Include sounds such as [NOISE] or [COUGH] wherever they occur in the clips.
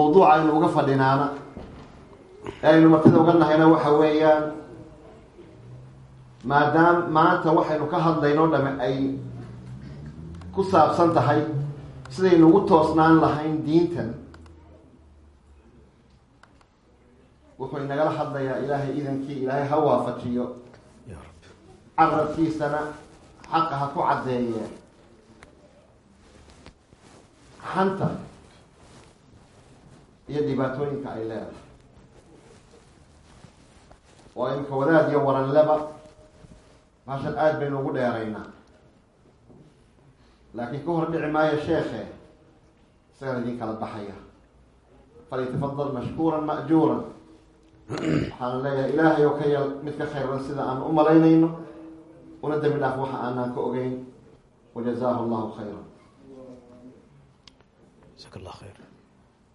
mawduuca aynu uga fadhinaana. Ee aynu martida uga nahayna waxa weeyaan maadaam maanta waxaynu ka hadlayno dhame ay ku saabsan tahay sidaynu ugu toosnaan lahayn diintan. Wuxuu inagala hadlayaa ilaahay idankii ilaahay ha waafajiyo. Carabkiisana xaqa ha ku caddeeye xanta iyo dhibaatooyinka ay leedahay. Oo imka wadaad iyo waranleba baashan aada baynu ugu dheeraynaa. Laakiin ka hor dhici maayo sheekhe isagaan idin kala baxaya. Falitafadal mashkuuran ma'juuran. Waxaana leeyahay ilaahay oo ka yal mid ka khayran sida aan u malaynayno una dembi dhaaf waxa aanaan ka ogeyn. Wajazaahu allahu khayra jaak llah khayr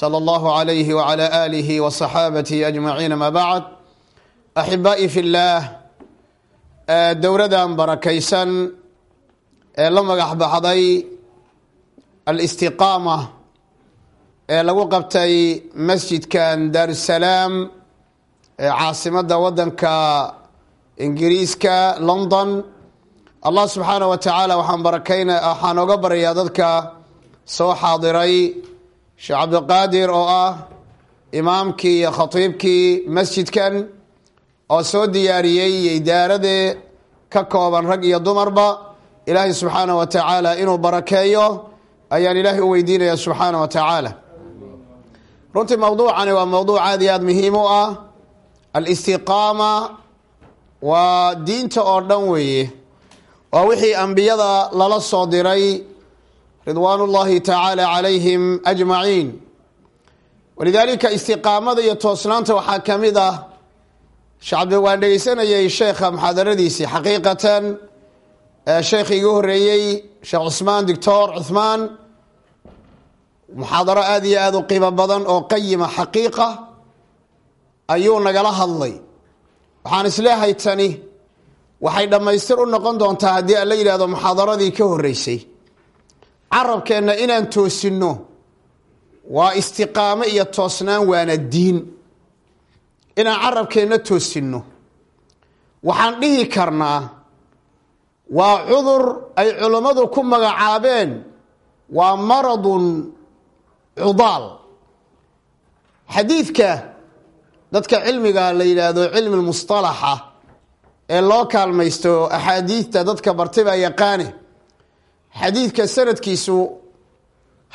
صلى الله عليه وعلى آله وصحابته أجمعين ما بعد أحبائي في الله dowradan barakaysan ee la magax baxday alistiqaama ee lagu qabtay masjidkan daarusalaam ee caasimadda waddanka ingiriiska london allah subxaanah wa tacaala waxaan barakayna waxaan oga baryayaa dadka soo xaadiray sheekh cabdiqaadir oo ah imaamkii iyo khatiibkii masjidkan oo soo diyaariyey iyo idaaradee ka kooban rag iyo dumarba. Ilaahay subxaanah wa tacaala inuu barakeeyo ayaan ilaahay u weydiinaya subxaanah wa tacaala. Runtii mowduucani waa mowduuc aad iyo aad muhiim u ah. Alistiqaama waa diinta oo dhan weeye. Waa wixii ambiyada lala soo diray ridwaan ullahi tacaala calayhim ajmaciin walidaalika istiqaamada iyo toosnaanta waxaa ka mid ah shacbi waan dhegeysanayay sheekha muxaadaradiisii xaqiiqatan sheekhi igu horeeyey sheekh cusmaan doctor cuhmaan muxaadaro aada iyo aada u qiimo badan oo qayima xaqiiqa ayuu nagala hadlay. Waxaan isleehay tani waxay dhammaystir u noqon doontaa haddii aan la yidhahdo muxaadaradii ka horeysay carabkeenna inaan toosinno waa istiqaamo iyo toosnaan waana diin. Inaan carabkeenna toosinno waxaan dhihi karnaa waa cudur ay culammadu ku magacaabeen waa maradun cudaal. Xadiidka dadka cilmiga la yidhaahdo cilmi lmustalaxa ee loo kaalmaysto axaadiidta dadka bartibaa yaqaane xadiidka sanadkiisu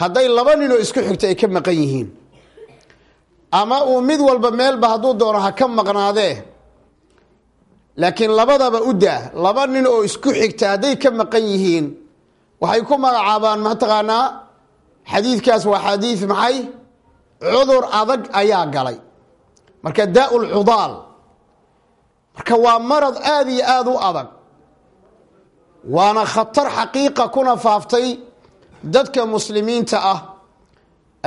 hadday laba ninoo isku xigto ay ka maqan yihiin. Ama uu mid walba meelba hadduu doono ha ka maqnaadee laakiin labadaba u daa. Laba nin oo isku xigta hadday ka maqan yihiin waxay ku magacaabaan mataqaanaa xadiidkaas waa xadiid maxay? Cudur adag ayaa galay. Marka daa lcudaal marka waa marad aada iyo aada u adag waana khatar xaqiiqa kuna faaftay dadka muslimiinta ah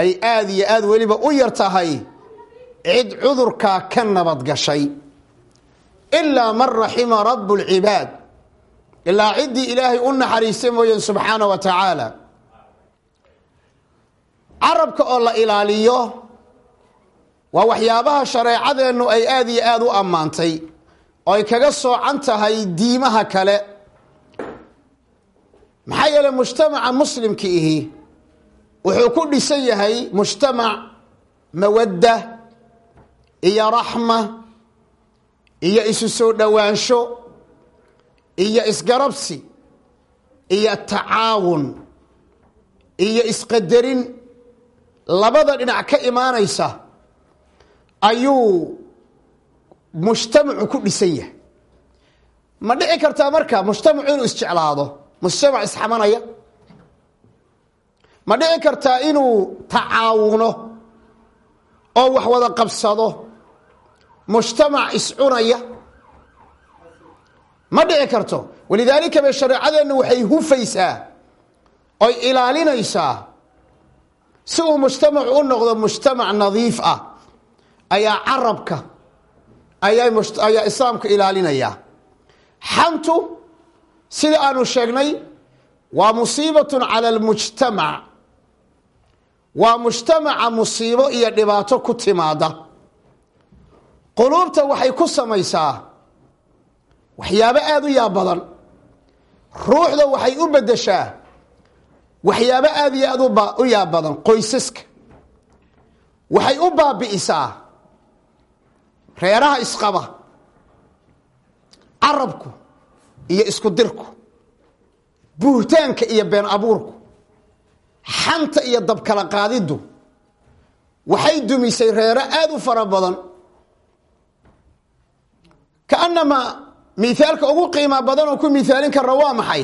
ay aada iyo aada weliba u yar tahay cid cudurkaa ka nabad gashay. Ilaa man raxima rabu lcibaad ilaa ciddii ilaahay u naxariista mooyeen subxaana wa tacaala carabka oo la ilaaliyo waa waxyaabaha shareecadeennu ay aada iyo aada u ammaantay oo ay kaga soocan tahay diimaha kale maxaa yeeley mujtamaca muslimka ihi wuxuu ku dhisan yahay mujtamac mawadda iyo raxma iyo isu soo dhowaansho iyo isgarabsi iyo tacaawun iyo isqadarin labada dhinac ka imaanaysa ayuu mujtamacu ku dhisan yahay. ma dhici kartaa marka mujtamacu inuu isjeclaado mujtamac isxamanaya. Ma dhici kartaa inuu tacaawuno oo wax wada qabsado. Mujtamac iscunaya ma dhici karto. Walidaalika bay shareecadeennu waxay hufaysaa oy ilaalinaysaa. Si uu mujtamacu u noqdo mujtamac nadiif ah ayaa carabka ayaa islaamka ilaalinaya. Xantu sida aanu sheegnay waa musiibatun cala almujtamac. Waa mujtamaca musiibo iyo dhibaato ku timaada quluubta waxay ku samaysaa waxyaabo aada u yaab badan. Ruuxda waxay u beddeshaa waxyaabo aada iyo aad u yaab badan. Qoysaska. Waxay u baabi'isaa reeraha isqaba carabku iyo isku dirku buhtaanka iyo been abuurku xanta iyo dabkala qaadiddu waxay dumisay reero aada u fara badan. Kaanamaa miaalka ugu qiima badan oo ku miaalin karna waa maxay?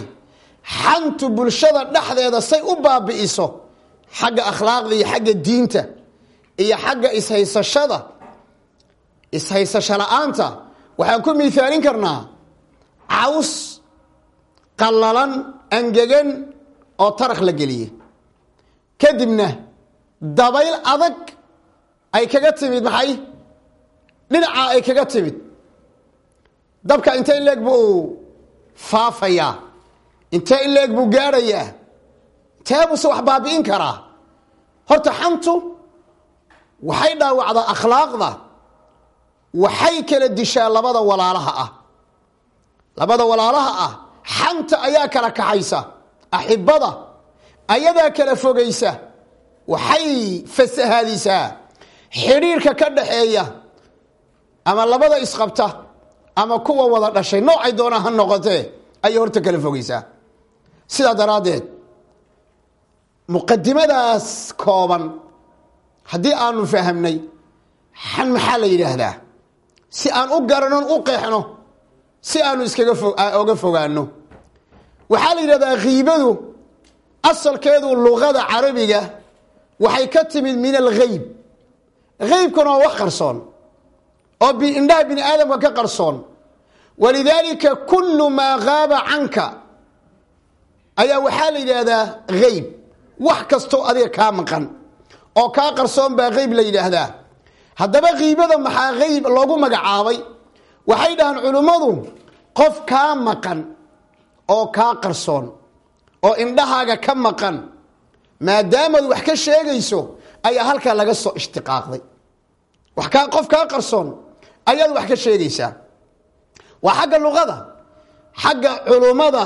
Xantu bulshada dhexdeeda say u baabi'iso xagga akhlaaqda iyo xagga diinta iyo xagga ishaysashada ishaysasho la'aanta. Waxaan ku miaalin karnaa caws qallalan angegan oo tarakh la geliyey. Kadibna dabayl adag ay kaga timid maxay? Dhinacaa ay kaga timid. Dabka intee in leeg buu faafayaa intee in leeg buu gaadhayaa intee wax baabi'in karaa? Horta xantu waxay dhaawacdaa akhlaaqda waxay kala dishaa labada walaalaha ah labada walaalaha ah xanta ayaa kala kaxaysa. Axibada ayadaa kala fogaysa. Waxay fasahaadisaa xidhiirka ka dhaxeeya ama labada isqabta ama kuwa wada dhashay noocay doona ha noqotee ayay horta kala fogeysaa sidaa daraaddeed muqadimadaas kooban haddii aanu fahamnay xan maxaa la yidhaahdaa? Si aan u garanon u qeexno si aanu iskaga oga fogaano waxaa la yidhahdaa khiibadu asalkeedu luqada carabiga waxay ka timid min algheyb heybkuna waa wax qarsoon oo indhaha bini aadamka ka qarsoon. Walidaalika kullu maa qaaba canka. Ayaa waxaa la yidhaahdaa heyb wax kastoo adiga kaa maqan oo kaa qarsoon baa heyb la yidhaahdaa. Haddaba kiibada maxaa heyb loogu magacaabay waxay dhahaan culimmadu qof kaa maqan oo kaa qarsoon oo indhahaaga ka maqan maadaamaad wax ka sheegayso ayaa halkaa laga soo ishtiqaaqday. Qof kaa qarsoon ayaad wax ka sheegaysaa. Waa xagga luqada xagga culummada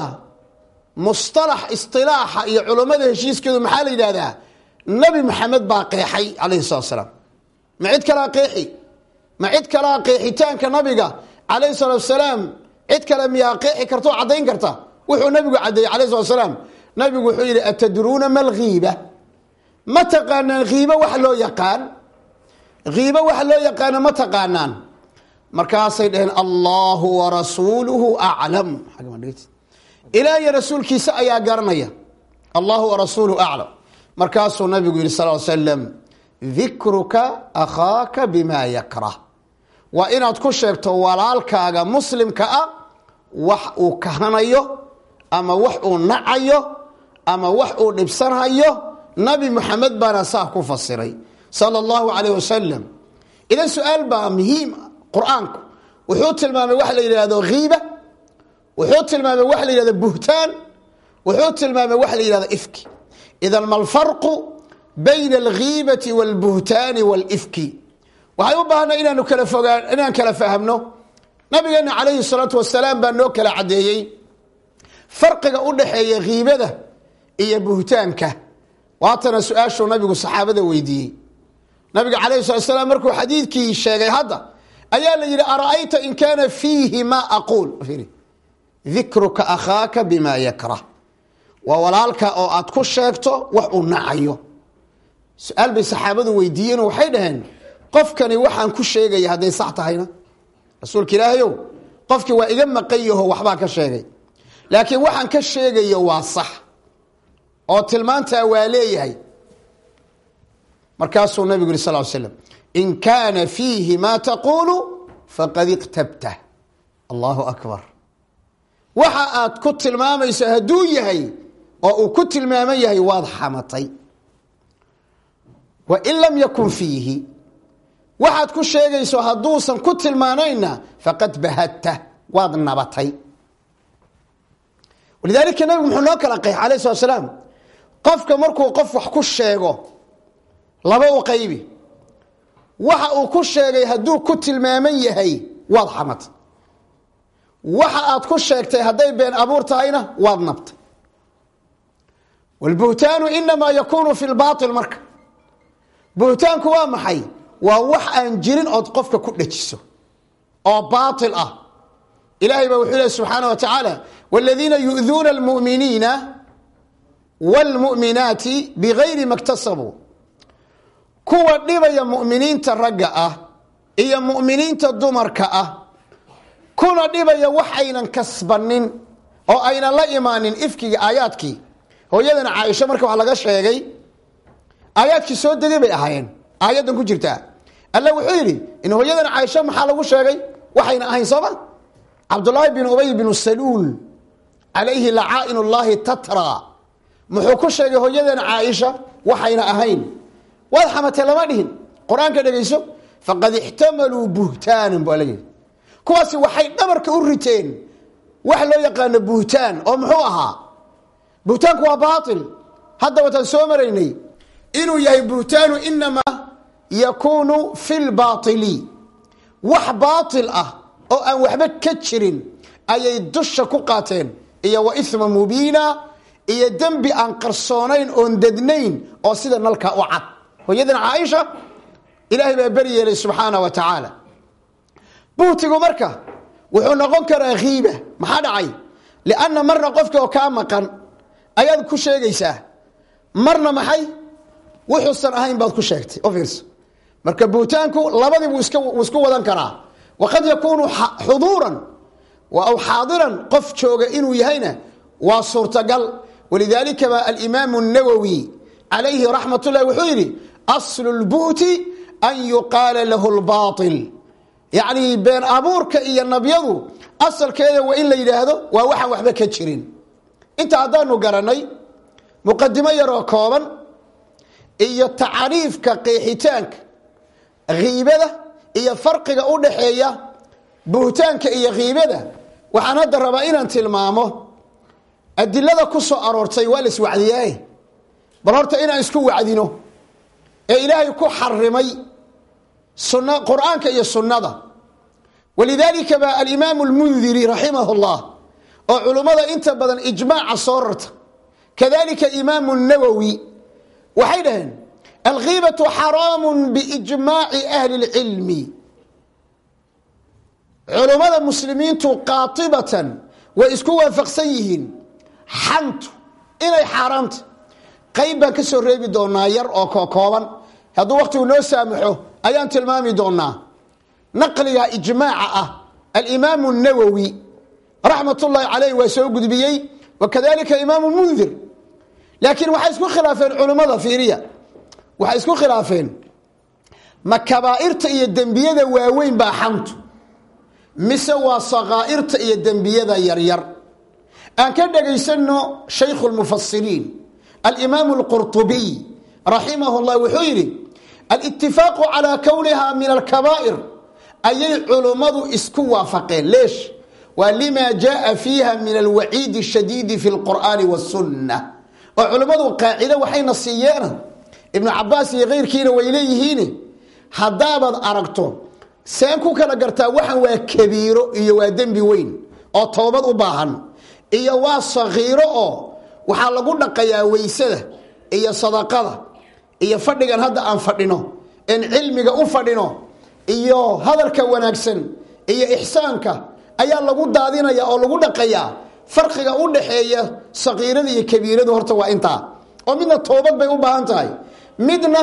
mustalax istilaaxa iyo culummada heshiiskeedu maxaa la yidhahdaa nebi maxamed baa qeexay calayhi salatu salaam. Ma cid kalaa qeexi? Ma cid kalaa qeexitaanka nabiga calayhi salatu salaam cid kale miyaa qeexi karta oo karta? Wuxuu nabigu caddeeyey calayhi salatu salaam nabigu wuxuu yidhi atadruuna ma lghiiba ma taqaanaan khiibo wax loo yaqaan? Khiibo wax loo yaqaano ma taqaanaan? Markaasay dhaheen allahu warasuuluhu aclam ilaah iyo rasuulkiisa ayaa garanaya allahu warasuuluhu aclam markaasuu nabigu yihi sal slam dikruka akhaaka bima yakrah waa inaad ku sheegto walaalkaaga muslimka ah wax uu kahanayo ama wax uu nacayo ama wax uu dhibsanhayo nabi muxamed baana saa ku fasiray sala allahu calayh wasalam idan su'aal baa muhiim qur'aanku. Wuxuu tilmaamay wax la yidhahdo khiiba wuxuu tilmaamay wax la yidhahdo buhtaan wuxuu tilmaamay wax la yidhahdo ifki. Idan ma alfarqu bayna alghiibati walbuhtaani walifki waxay u baahnay inaanu kala fogaan inaan kala fahamno. Nabigeena calayhi salaatu wasalaam baa noo kala caddeeyey. Farqiga u dhaxeeya khiibada iyo buhtaanka. Waatana su'aashuu nabigu saxaabada weydiiyey. Nabiga calayhi salat slaam markuu xadiidkii sheegay hadda ayaa la yidhi ara'ayta in kaana fiihi ma aquul? Dikruka akhaaka bima yakrah. Waa walaalka oo aad ku sheegto wax uu nacayo su'aal bay saxaabadu weydiiyeen waxay dhaheen qofkani waxaan ku sheegaya hadday sax tahayna. Rasuulka ilaahayow qofkii waa iga maqan yaho waxbaa ka sheegay. Laakiin waxaan ka sheegayo waa sax. Oo tilmaantaa waa leeyahay. Markaasuu nabigu yiri sal slam in kaana fiihi ma taquulu faqad iqtabtah allahu akbar. Waxa aad ku tilmaamayso hadduu yahay oo uu ku tilmaaman yahay waad xamatay. Wain lam yakun fiihi waxaad ku sheegayso hadduusan ku tilmaanayna faqad bahadta waad nabatay. Walidaalika nabigu muxuu noo kala qeex alayh slat slaam qofka markuu qof wax ku sheego laba u qaybi. Waxa uu ku sheegay hadduu ku tilmaaman yahay waad xamatay waxa aad ku sheegtay hadday been abuur tahayna waad nabtay. Wlbuhtaanu inamaa yakunu fi lbail marka. Buhtaanku waa maxay waa wax aan jirin ood qofka ku dhajiso. Oo baail ah. Ilahay baa wuxuu leh subxaana wa tacaala wladiina yu'duuna almuminiina wاlmu'minaati bigayri ma ktasabuu kuwa dhibaya mu'miniinta ragga ah iyo mu'miniinta dumarka ah kuna dhibaya wax aynan kasbanin oo aynan la imaanin ifkiga aayaadkii. Hooyadan caaisho marka wax laga sheegay aayaadkii soo degay bay ahaayeen aayaddan ku jirtaa. Alla wuxuu yidhi in hooyadan caaisho maxaa lagu sheegay? Waxayna ahayn sooma cabdulaahi bin ubay binu saluul calayhi lacaa'in ullaahi tatra. Muxuu ku sheegay hooyadan caaisha waxayna ahayn. Waad xamatee lama dhihin. Qur'aanka dhegayso faqad ixtamaluu buhtaanan bu yidhi kuwaasi waxay dhabarka u riteen wax loo yaqaano buhtaan oo muxuu ahaa? Buhtaanku waa baail hadda wataan soo maraynay. Inuu yahay buhtaanu inamaa yakuunu fi lbaili wax baail ah oo aan waxba ka jirin ayay dusha ku qaateen. Iyo wa ima mubiina iyo dembi aan qarsoonayn oon dednayn oo sida nalka u cad. Hooyadan caaisha ilaahay baa beri yeelay subxaana wa tacaala. Buhtigu marka wuxuu noqon karaa kiiba maxaa dhacay? Lianna marna qofki oo kaa maqan ayaad ku sheegaysaa. Marna maxay? Wuxuusan ahayn baad ku sheegtay. O fiirso marka buhtaanku labadii buu isku wadan karaa. Waqad yakuunu xuduuran aw xaadiran qof jooga inuu yahayna waa suurtagal. Walidaalika ba alimaamu nawowi calayhi raxmat ullahi wuxuu yidhi aslu lbu'ti an yuqaala lahu lbail yacni been abuurka iyo nabyadu asalkeeda waa in la yidhaahdo waa waxaan waxba ka jirin. Inta haddaanu garanay muqadimo yaroo kooban iyo tacriifka qeexitaanka kiibada iyo farqiga u dhaxeeya buhtaanka iyo kiibada waxaan hadda rabaa inaan tilmaamo adilada ku soo aroortay waa la iswacdiyaaye bal horta inaan isku wacdino ee ilaahay ku xarimay qur'aanka iyo sunnada. Walidaalika ba alimaamu lmundiri raximah llah oo culummada inta badan ijmaaca soo rarta. Kadalika imaamu nawowi waxay dhaheen alkiibatu xaraamu biijmaaci ahli اlcilmi culummada muslimiintu qaatibatan way isku waafaqsan yihiin xantu inay xaaraanta qayb baan ka soo reebi doonaa yar oo kokooban hadduu wakhtigu noo saamaxo ayaan tilmaami doonaa naqliga ijmaaca ah alimaamu nawowi raxmat ullaahi caleyh waa soo gudbiyey wakadalika imaamu mundir laakiin waxay isku khilaafeen culummada fiiriya waxay isku khilaafeen ma kabaa'irta iyo dembiyada waaweyn baa xantu mise waa sakaa'irta iyo dembiyada yaryar aan ka dhagaysano shaykhu lmufasiriin alimaamu alqurطubiy raximah llah wuxuu yidhi alitifaaqu calaa kowniha min alkabaa'ir ayay culummadu isku waafaqeen leesh waa lima jaءa fiiha min alwaciidi shadiidi fi اlqur'aani wاsunna oo culummadu qaacido waxayna siiyeena ibnu cabaas iyo keyrkiina way leeyihiin haddaabaad aragto seen ku kala gartaa waxan waa kabiiro iyo waa dembi weyn oo toobad u baahan. Iyo waa sakiiro oo waxaa lagu dhaqayaa weysada iyo sadaqada iyo fadhigan hadda aan fadhino en cilmiga u fadhino iyo hadalka wanaagsan iyo ixsaanka ayaa lagu daadinaya oo lagu dhaqayaa. Farqiga u dhaxeeya sakiirada iyo kabiiradu horta waa intaa. Oo midna toobad bay u baahan tahay midna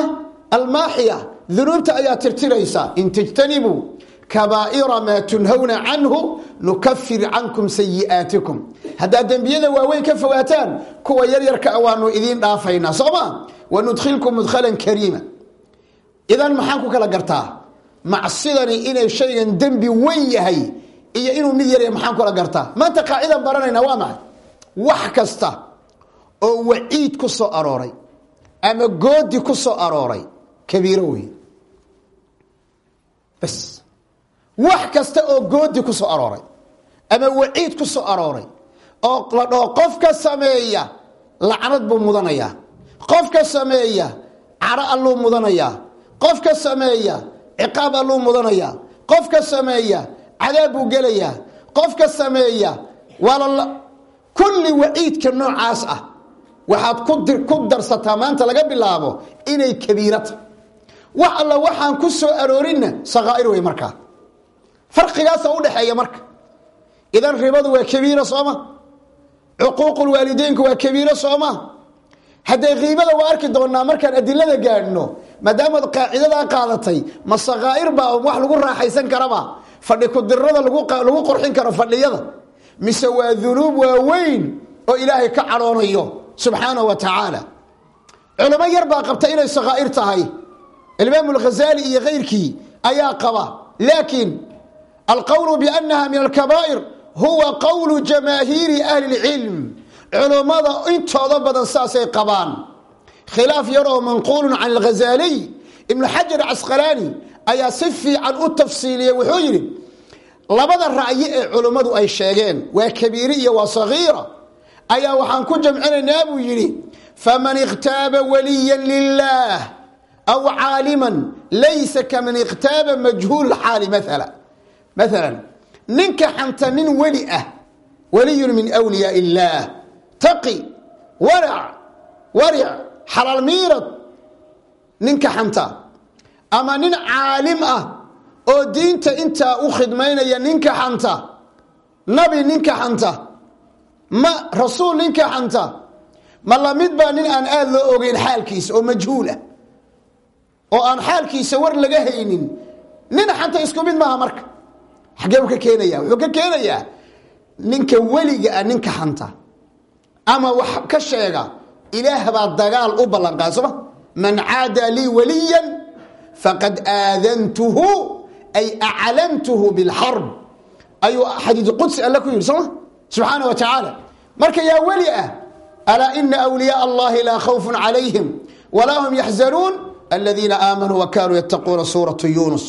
almaaxiya dunuubta ayaa tirtiraysa. In tajtanibuu kabaa'ira maa tunhawna canhu nukafir cankum sayi'aatikum. Haddaad dembiyada waaweyn ka fogaataan kuwa yaryarka waanu idiin dhaafaynaa sooma wanudkhilkum mudkhalan kariima. Idan maxaan ku kala gartaa? Macsidani inay shaygan dembi weyn yahay iyo inuu mid yarya maxaan kula gartaa? Maanta qaacidan baranayna waa maxay? Wax kasta oo waciid ku soo arooray ama goodi ku soo arooray? Kabiiro wey bas. Wax kasta oo goodi ku soo arooray ama waciid ku soo arooray oo la dhaho qofka sameeya lacnad buu mudanayaa. Qofka sameeya caro alluu mudanayaa. Qofka sameeya ciqaab alluu mudanayaa. Qofka sameeya cadaab buu gelayaa. Qofka sameeya waa kulli waciidka noocaas ah waxaad ku darsataa maanta laga bilaabo inay kabiirata wax alla waxaan ku soo aroorinna sakaa'ir wey markaa. Farqigaasa udhexeeya marka. Idan ribadu waa kabiira sooma. Cuquuqulwaalideynku waa kabiiro sooma. Hadday kiibada waa arki doonaa markaan adilada gaadhno maadaamaad qaacidadaa qaadatay ma sakaa'ir baa wax lagu raaxaysan karaba? Fadhi kudirada lagu qurxin karo fadhiyada. Mise waa dunuub waaweyn oo ilaahay ka cadhoonayo subxaanahu wa tacaala culamo yar baa qabta inay sakaa'ir tahay. Imaam alghazali iyo kayrkii ayaa qaba. Laakiin alqowlu biannaha min alkabaa'ir huwa qowlu jamaahiiri ahli lcilm culummada intooda badan saasay qabaan. Khilaaf yar oo manquulun can alghazaliy ibnu xajar casqalaani ayaa si fiican u tafsiiliyey. Wuxuu yidhi labada ra'yi ee culummadu ay sheegeen waa kabiiri iyo waa sagiira ayaa waxaan ku jamcinaynaa buu yidhi faman ikhtaaba waliya lilah aw caaliman laysa kaman ikhtaaba majhuul xaali maala maalan ninka xanta nin weli ah waliyun min wliyaa illaah taqi warac waric xalaal miirad ninka xanta ama nin caalim ah oo diinta intaa u khidmaynaya ninka xanta nabi ninka xanta ma rasuul ninka xanta ma la mid baa nin aan aada loo ogeyn xaalkiisa oo majhuul ah oo aan xaalkiisa war laga haynin. Nin xanta isku mid maaha marka. Xaggee u ka keenaya wuxuu ka keenayaa ninka weliga ah ninka xanta. Ama wax ka sheega ilaah baa dagaal u ballanqaad sooma man caada lii waliyan faqad aadantuhu ay aclamtuhu bilxarb ayuu xadiid qudsi alle ku yidhi sooma subxaana wa tacaala marka yaa weli ah alaa ina wliyaaa allahi laa khawfun calayhim walaa hum yaxzanuun aladiina aamanuu wa kaanuu yattaquuna suuratu yunus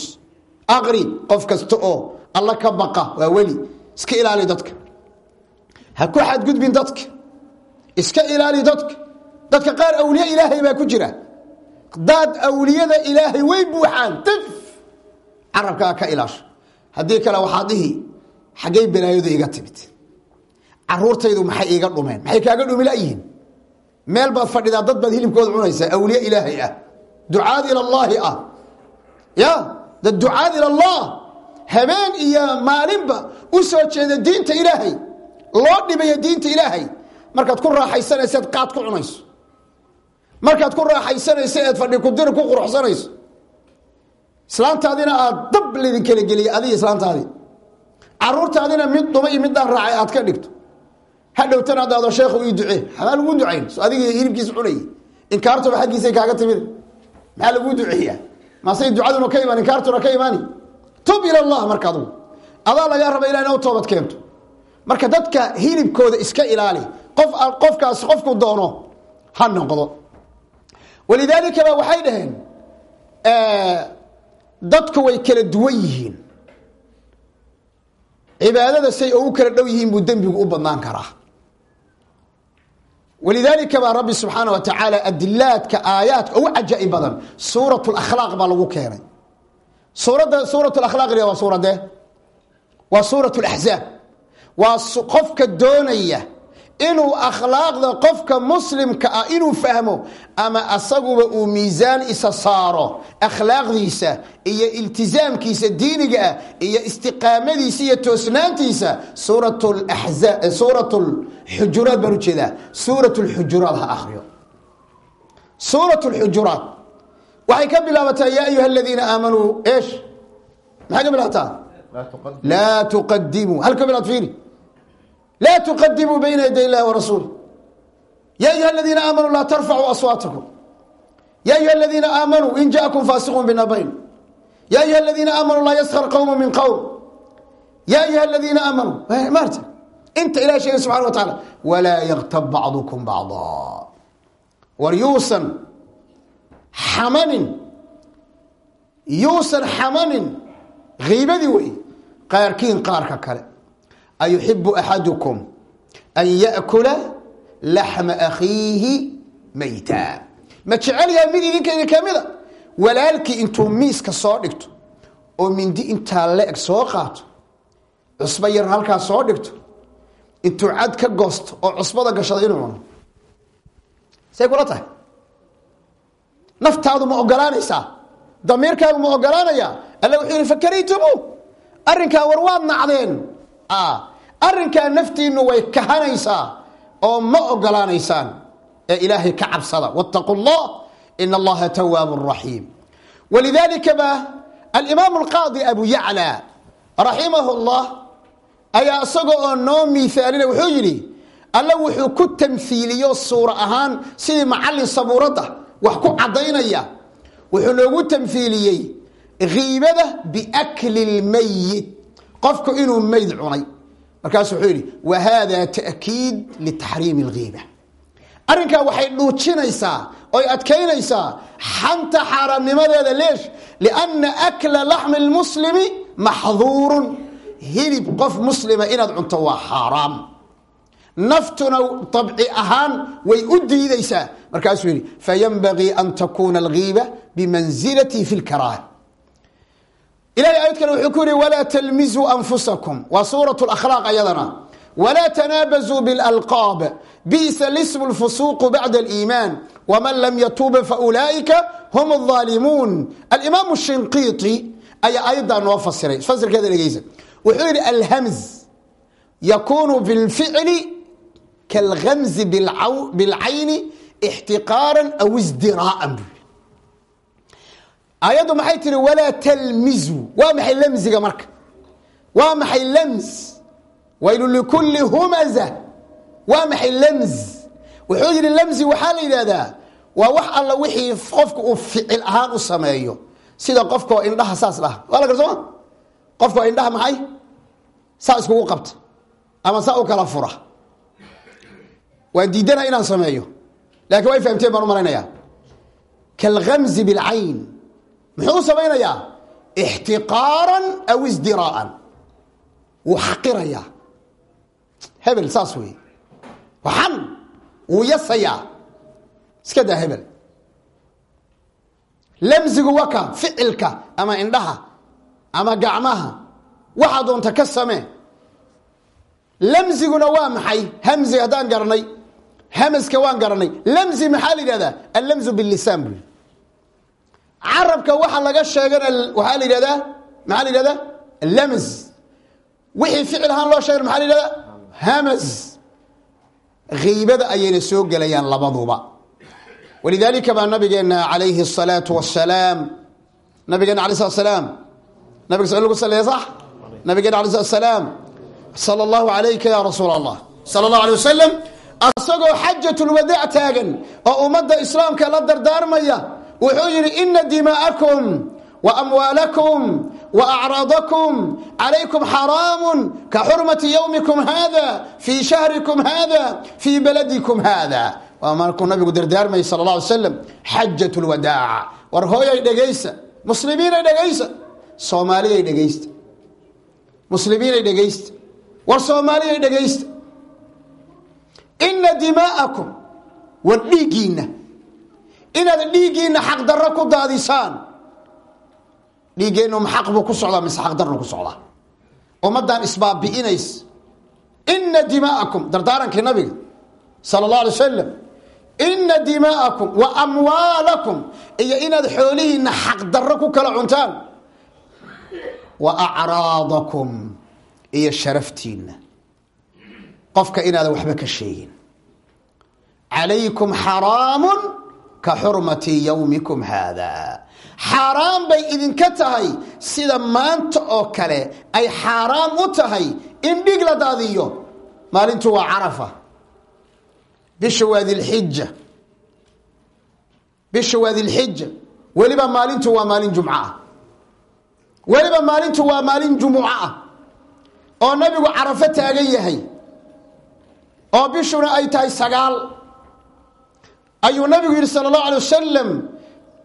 aqri qof kasta oo alla ka baqa waa weli iska ilaali dadka. Ha ku xadgudbin dadka. Iska ilaali dadka. Dadka qaar awliye ilaahay baa ku jira. Daad awliyada ilaahay way buuxaan tif carabkaa ka ilaasho. Haddii kale waxaad dhihi xaggay balaayadu iga timid caruurtaydu maxay iiga dhumeen? Maxay kaaga dhumi layihiin meel baad fadhidaa dad baad hilibkooda cunaysaa awliye ilaahay ah. Ducaad ila allaahi ah. Ya dad ducaad ila habeen iyo maalinba u soo jeeda diinta ilaahay. Loo dhibaya diinta ilaahay. Markaad ku raaxaysanaysa eed qaad ku cunayso. Markaad ku raaxaysanayso eed fadhi kudiri ku quruxsanayso islaantaadina aad dab laydin kala geliya adiga islaantaadii caruurtaadina mid dhuma iyo middaan raacay aad ka dhigto hadhowtana adaado sheekhu ii ducee. Maxaa lagu ducayn so adigii hilibkiisa cunayay inkaartuba xaggiisay kaaga timid. Maxaa lagu duceeyaa maasay ducaduna ka imaan inkaartuna ka imaani. Tub ila allah marka adugu. Adaa lagaa raba ila ina u toobad keento. Marka dadka hilibkooda iska ilaali qof qofkaas qofku doono ha noqdo. Walidaalika ba waxay dhaheen dadku way kala duwan yihiin. Cibaadada say ugu kala dhow yihiin buu dembigu u badnaan karaa walidaalika baa rabbi subxaana wa tacaala adilaadka aayaadka ugu cajaaib badan suurat lakhlaaq baa lagu keenay. Suuradda suurat lakhlaaq waa suuradee waa suurat laxzaab waa qofka doonaya inuu akhlaaqda qofka muslimka ah inuu fahmo ama asaguba uu miisaan isa saaro akhlaaqdiisa iyo iltizaamkiisa diiniga ah iyo istiqaamadiisa iyo toosnaantiisa suurat xujuraat baan u jeedaa suurat lxujuraat ha akriyo suurat lxujuraat waxay ka bilaabataa yaa ayuha aladiina aamanuu esh maxay ka bilaabataa? Laa tuqadimuu hal ka bilaad fiiri laa tuqadimuu bayna yaday illahi warasuuli yaa ayuha aladiina aamanuu laa tarfacuu aswaatakum ya ayuha aladiina aamanuu in jaakum faasiqun binabayn ya ayuha aladiina aamanuu laa yaskar qowma min qowm ya ayuha aladiina aamanuu maarta inta ilahay sheegay subxana wa tacaala walaa yaktab bacdukum bacdaa war yuusan xamanin yuusan xamanin kiibadii wey qaarkiin qaarka kale ayuxibu axadukum an yaأkula laxma akhiihi mayta ma jecelyaha mid idinkeeda kamida walaalkii intuu miiska soo dhigto oo mindi intaa le-eg soo qaato cusbo yar halkaa soo dhigto intuu cad ka goosto oo cusbada gashada inuu cuno say kula tahay naftaadu ma ogolaanaysaa damiirkaagu ma ogolaanaya alla wuxuu yihi fakaraytumu arrinkaa war waad nacdeen arrinkaa naftiinu way kahanaysaa oo ma ogolaanaysaan ee ilaahay ka cabsada wاtaquu اllah in allaha twaab raxiim walidalika ba alimaam اlqaadi abu yaclى raximah اllah ayaa isagoo oo noo miaalina wuxuu yidhi alla wuxuu ku tamhiiliyo suura ahaan sidii macalin sabuuradda wax ku cadaynaya wuxuu noogu tamhiiliyey kiibada biakli اlmayit qofku inuu meyd cunay. Markaasu wuxuu yidhi wa hada ta'kiid litaxriimi اlgiiba arrinkaa waxay dhuujinaysaa oy adkaynaysaa xanta xaaraamnimadeeda leesh lianna akla laxmi lmuslimi maxduurun. Hilib qof muslima inaad cunto waa xaaraam. Naftuna abci ahaan way u diidaysaa. Markaasuu yidhi fayanbagii an takuuna algiiba bimanzilati fi lkaraaha ilahay aayad kale wuxuu ku yihi walaa talmizuu anfusakum. Waa suurat lakhlaaq ayadana. Walaa tanaabazuu bilalqaab. Bisa lismu lfusuuqu bacda aliimaan. Waman lam yatuuba faulaa'ika hum alظaalimuun alimaamu shinqiiti ayaa aayaddaa noo fasiray. Fasirkeeda dhegeysa wuxuu yidhi alhamz yakunu bilficli kalgamzi bilcayni ixtiqaaran aw isdiraa'an buu yidhi aayaddu maxay tihi walaa talmizu. Waa maxay lamziga marka? Waa maxay lams waylu likulli humaza. Waa maxay lamz? Wuxuu yidhi lamzi waxaa la yidhahdaa waa wax alla wixii qofka uu ficil ahaan u sameeyo. Sida qofkaoo indhaha saas dhaha. Waa la garsoma qofkaoo indhaha maxay? Saa iskugu qabta ama saa u kala fura. Waan diidana inaan sameeyo. Lakin way fahamteen baan u malaynayaa kalgamzi bilcayn muxuu u samaynayaa? Ixtiqaaran aw isdiraa'an wuu xaqirayaa. Hebel saas wey waxan wuu yasayaa. Iska daa hebel. Lamzigu waka ficilka ama indhaha ama gacmaha. Waxaa doonta ka samee. Lamziguna waa maxay? Hamziga haddaan garanay. Hamaska waan garanay. Lamzi maxaa la yidhahdaa? Allamzu bilisaan buu carabka waxa laga sheegana waxaa la yidhahdaa maxaa la yidhahdaa? Lams wixii ficil ahaan loo sheegana maxaa la yidhahdaa? Hamas. Kiibada ayayna soo gelayaan labaduba. Walidaalika baa nabigeena calayhi الsalaatu wasalaam nabigeena alay slat slaam nabig lagu saleeya sax nabigeena alay slat salaam sala allahu alayka ya rasuul allah sala allahu alay wasalam asagoo xajatulwadaac taagan oo ummadda islaamka la dardaarmaya wuxuu yidhi ina dimaa'akum wa amwaalakum wa acraadakum calaykum xaraamu ka xurmati yowmikum hada fii shahrikum hada fii baladikum hada waa markuu nabigu dardaarmayay sala alla alay slam xajat lwadaaca war hooyay dhegaysa muslimiinay dhegaysa soomaaliyay dhegaysta muslimiinay dhegaysta war soomaaliyay dhegaysta ina dimaa'akum war dhiiggiinna inaad dhiiggiinna xaqdarro ku daadisaan. Dhiiggeennu ma xaq buu ku socdaa mise xaqdarru ku socdaa. Ummaddan isbaabi'inays ina dimaa'akum dardaarankii nabiga sala allah alay wasalam ina dimaa'akum wa amwaalakum iyo inaad xoolihiinna xaqdarro ku kala cuntaan. Wa acraadakum iyo sharaftiinna. Qofka inaadan waxba ka sheegin. Calaykum xaraamun ka xurmati yowmikum haada. Xaaraan bay idinka tahay sida maanta oo kale ay xaaraam u tahay in dhig la daadiyo. Maalintu waa carafa. Bisha waa dilxija bisha waa dilxija weliba maalintu waa maalin jumco ah weliba maalintu waa maalin jumuco ah oo nabigu carafo taagan yahay. Oo bishuna ay tahay sagaal ayuu nabigu yidhi sala allahu alay wasalam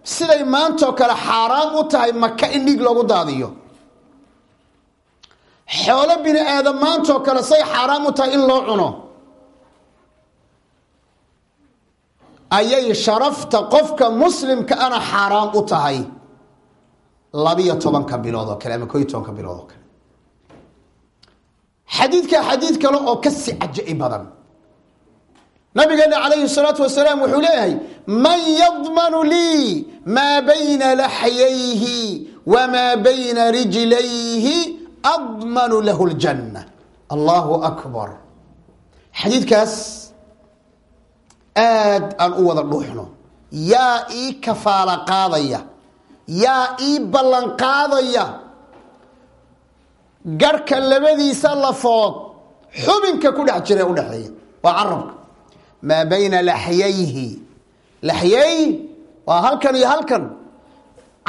siday maantoo kale xaaraam u tahay maka in dhiig loogu daadiyo. Xoolo bini aadam maantoo kale say xaaraam u tahay in loo cuno. Ayay sharafta qofka muslimka ana xaaraam u tahay labiyo tobanka bilood oo kale ama ko iyo tobanka bilood oo kale. Xadiidka xadiid kale oo ka si caja'i badan nabigeena calayhi salaatu wasalaam wuxuu leeyahay man yadmanu lii maa bayna laxyayhi wamaa bayna rijlayhi admanu lahu ljanna. Allahu akbar. Xadiidkaas aad aan u wada dhuuxno. Yaa ii kafaala qaadaya yaa ii ballan qaadaya garhka labadiisa lafood xubinka ku dhex jira udhexeeya waa carabka maa bayna laxyayhi. Laxyay waa halkan iyo halkan.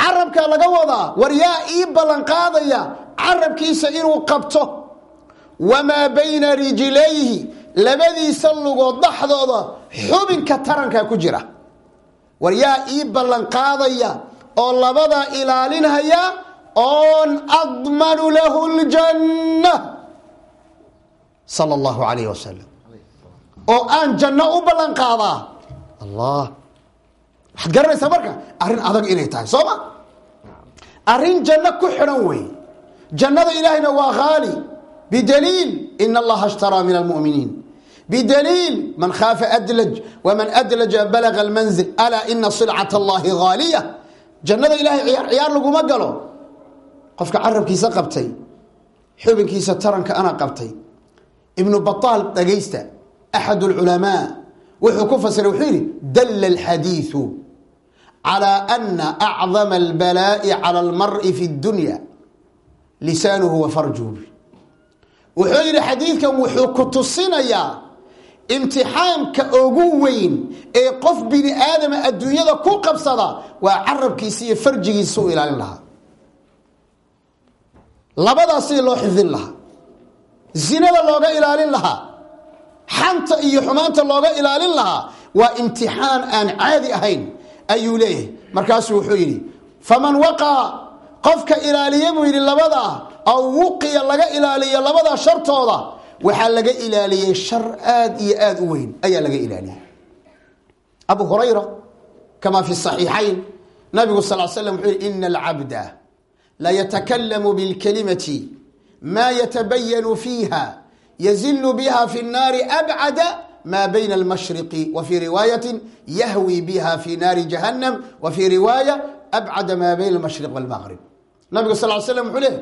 Carabka laga wadaa war yaa ii ballan qaadaya carabkiisa inuu qabto. Wamaa bayna rijlayhi labadiisa lugood dhaxdooda xubinka taranka ku jira. War yaa ii ballan qaadaya oo labadaa ilaalinhaya oon admanu lahu ljanna sala allahu calayh wasalam oo aan janno u ballan qaadaa allah. Waxaad garanaysaa marka arrin adag inay tahay soo ma? Arrin janno ku xidhan wey jannada ilaahayna waa haali bidaliil in allaha ishtaraa min almu'miniin. Bdliil man khaafa adlaj wman adlaja balaga almanzil alaa ina silcat allahi haaliya jannada ilahay ciyaar ciyaar laguma galo. Qofka carabkiisa qabtay xubinkiisa taranka ana qabtay. Ibnu bataal dhagaysta axad اlculamaa wuxuu ku fasiray wuxuu yidhi dalla alxadiiثu calى ana acdama اlbalaa'i calى اlmari fi اdunya lisaanuhu wa farjuhu wuxuu yidhi xadiidkan wuxuu ku tusinayaa imtixaamka ugu weyn ee qof bini aadama adduunyada ku qabsada waa carabkiisa iyo farjigiisa u ilaalin lahaa labadaas sidii loo xifdin lahaa zinada looga ilaalin lahaa xanta iyo xumaanta looga ilaalin lahaa waa imtixaan aan caadi ahayn ayuu leeyahay. Markaasuu wuxuu yidhi faman waqaa qofka ilaaliya buu yidhi labadaa aw wuqiya laga ilaaliyo labadaa shartooda waxaa laga ilaaliyey shar aad iyo aad u weyn ayaa laga ilaaliyey abu hurayra kama fi صaxiixayn nabigu sal slam wuxuu yihi ina alcabda layatakalamu bilkalimati ma yatabayanu fiiha yazilu biha fi الnaari abcada ma bayna almashriqi wa fii riwaayati yahwi biha fi naari jahannam wa fii riwaaya abcada ma bayna almashriq wاlmaqrib nabigu sal slam wuxuu leehy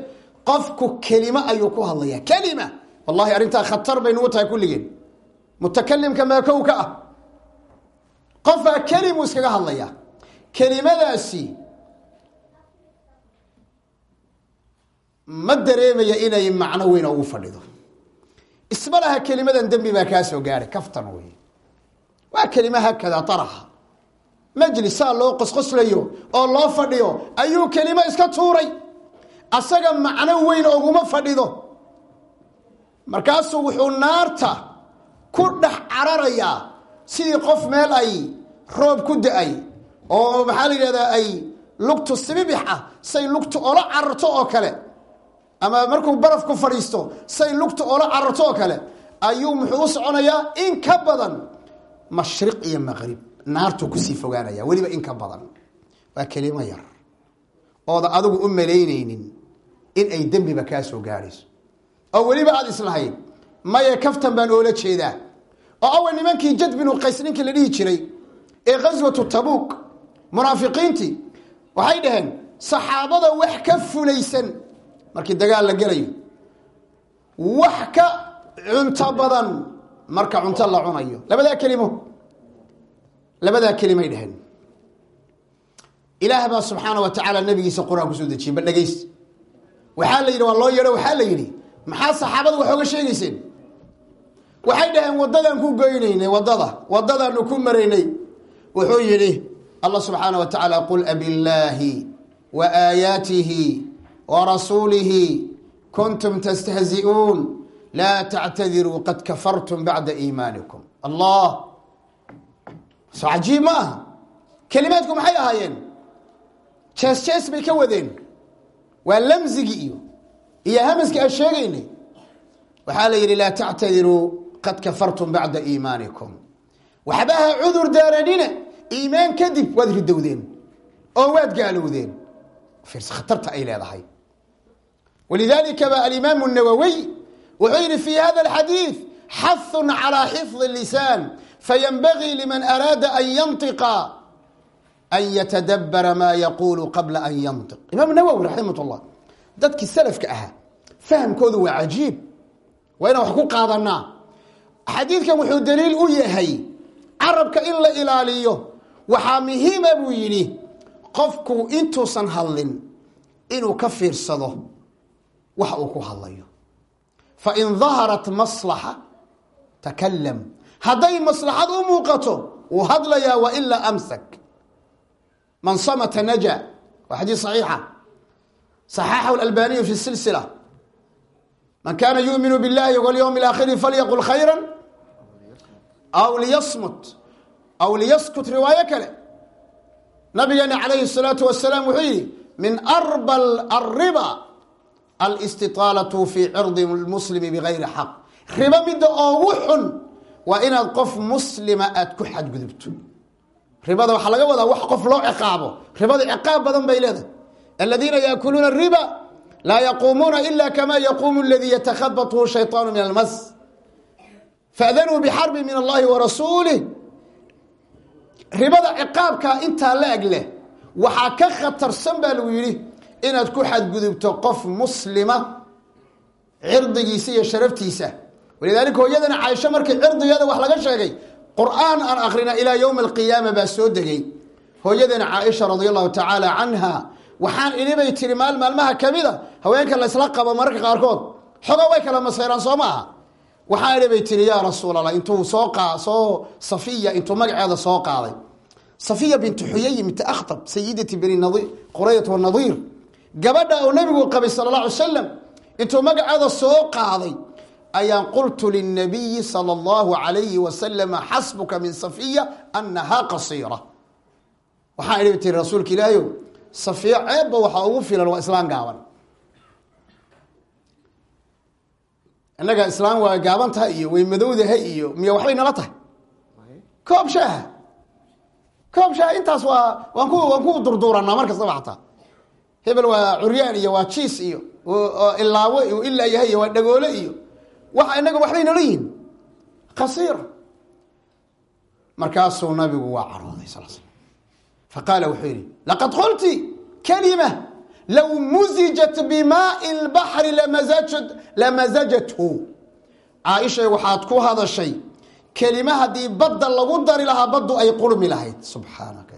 qofku kelimo ayuu ku hadlaya kelima wallahi arrintaa khatar bay nugu tahay kulligeen mutakalimka meekow ka ah qofaa kelimuu iskaga hadlaya kelimadaasi ma dareemaya inay macno weyn ugu fadhido isma laha kelimadan dembi baa kaa soo gaadhay kaftan wey waa kelima hakada araxa majlisaa loo qosqoslayo oo loo fadhiyo ayuu kelimo iska tuuray. Asaga macno weyn oguma fadhido. Markaasuu wuxuu naarta ku dhex cararayaa sidii qof meel ay roob ku da'ay oo maxaa la yidhahdaa ay lugtu sibibix ah say lugtu ola cararto oo kale ama markuu baraf ku fadhiisto say lugtu ola cararto oo kale ayuu muxuu u soconayaa in ka badan mashriq iyo maqrib naartuu ku sii fogaanaya weliba in ka badan. Waa kelimo yar. Ooda adigu u malaynaynin in ay dembiba kaa soo gaadhayso. Oo weliba aada islahayd maye kaftan baan oola jeedaa. Oo awa nimankii jad binu qays ninkii la dhihi jiray ee khaswatu tabuuk munaafiqiintii waxay dhaheen saxaabada wax ka fulaysan markii dagaal la gelayo wax ka cunto badan marka cunto la cunayo. Labadaa kelimo. Labadaa kelimay dhaheen. Ilaah baa subxaana wa tacaala nabigiisa qur'aan ku soo dejiyey ba dhegeyst waxaa la yidhi waa loo yeedho waxaa la yidhi maxaa saxaabada wax ooga sheegayseen? Waxay dhaheen waddadaan ku goynaynay waddada waddadaanu ku maraynay. Wuxuu yidhi allah subxaana wa tacaala qul abillaahi wa aayaatihi wa rasuulihi kuntum tastahzi'uun laa tactadiruu qad kafartum bacda iimaanikum allah soo cajiib ma aha kelimaadku maxay ahaayeen jees jees bay ka wadeen waa lamsigii iyo iyo hamaskii aan sheegaynay waxaa la yidhi laa tactadiruu qad kafartum bacda iimaanikum waxba ha cudur daaranina iimaan kadib waad ridowdeen oo waad gaalowdeen fiirsa khatarta ay leedahay ba alimaamu nawowiy wuxuu yidhi fi hada alxadiid xathun calaa xifdi lisaan fayanbagii liman araada an yantiqa an yatadabbara maa yaquulu qabla an yantiq imaam nawowi raximah llah dadkii salafka ahaa fahamkoodu waa cajiib waa inaan wax ku qaadanaa xadiidkan wuxuu daliil u yahay carabka in la ilaaliyo waxaa muhiima buu yidhi qofku intuusan hadlin inuu ka fiirsado wax uu ku hadlayo fain daharat maslaxa takalam hadday maslaxad u muuqato wuu hadlayaa wailaa amsak man samata naja waa xadiid saxiixa صaxaxahu اlalbaniyu fi silsila man kana yuuminu biاllahi walyowm اlaakhiri falyaqul khayra aw liyasmut aw liyaskut riwaayo kale nabigeena calayhi الsalaatu wasalaam wuxuu yihi min arba ariba alstiطaalatu fii cirdi muslimi bigayri xaq ribo midda oogu xun waa inaad qof muslima aad ku xadgudubto ribada waxaa laga wadaa wax qof loo ciqaabo ribada ciqaab badan bay leedahay aladiina yaakuluuna ariba laa yaquumuuna ila kama yaquumu aladii yatakhabatuhu shayطaanu min almas faadanuu bixarbi min allahi wa rasuulih ribada ciqaabkaa intaa la ag leh ka khatarsan baa lagu yidhi inaad ku xadgudubto qof muslima cirdigiisa iyo sharaftiisa. Walidaalika hooyadana caaisho markii cirdigeeda wax laga sheegay qur'aan aan akrina ilaa yowmi alqiyaama baa soo degay. Hooyadana caaisha radi allahu tacaala canha waxaan idhi bay tiri maal maalmaha kamida haweenka laysla qabo mararka qaarkood xogo way kala maseyraan soo maaha. Waxaan idhi bay tiri yaa rasuul allah intuu soo soo safiya intuu magaceeda soo qaaday. Safiya bintu xuyay binti akhtab sayidati bani qurayat wanadiir gabadha uu nabigu qabay sala allah alay slam intuu magaceeda soo qaaday ayaan qultu lilnabiyi sala allahu alayhi wasalama xasbuka min safiya anahaa qasiira. Waxaan idhi tiri rasuulka ilaahayow safiya ceebba waxaa ugu filan waa islaan gaaban. Innaga islaam waa gaaban tahay iyo way madowdahay iyo miya waxbay nala tahay. Koob shaaha koob shaaha intaas waa waan ku waan ku durduuranaa mar kastaba hebel waa curyaan iyo waa jiis iyo ilaawo ilaa yahay iyo waa dhagoole iyo waxa inaga waxbay nala yihiin qasiir markaasuu nabigu waa carooday sal. Slam faqaala wuxuu yidhi laqad qulti kalima low muzijat bimaai lbaxri lamasajathu caaishay waxaad ku hadashay kelima haddii badda lagu dari lahaa baddu ay qurmi lahayd. Subxaanaka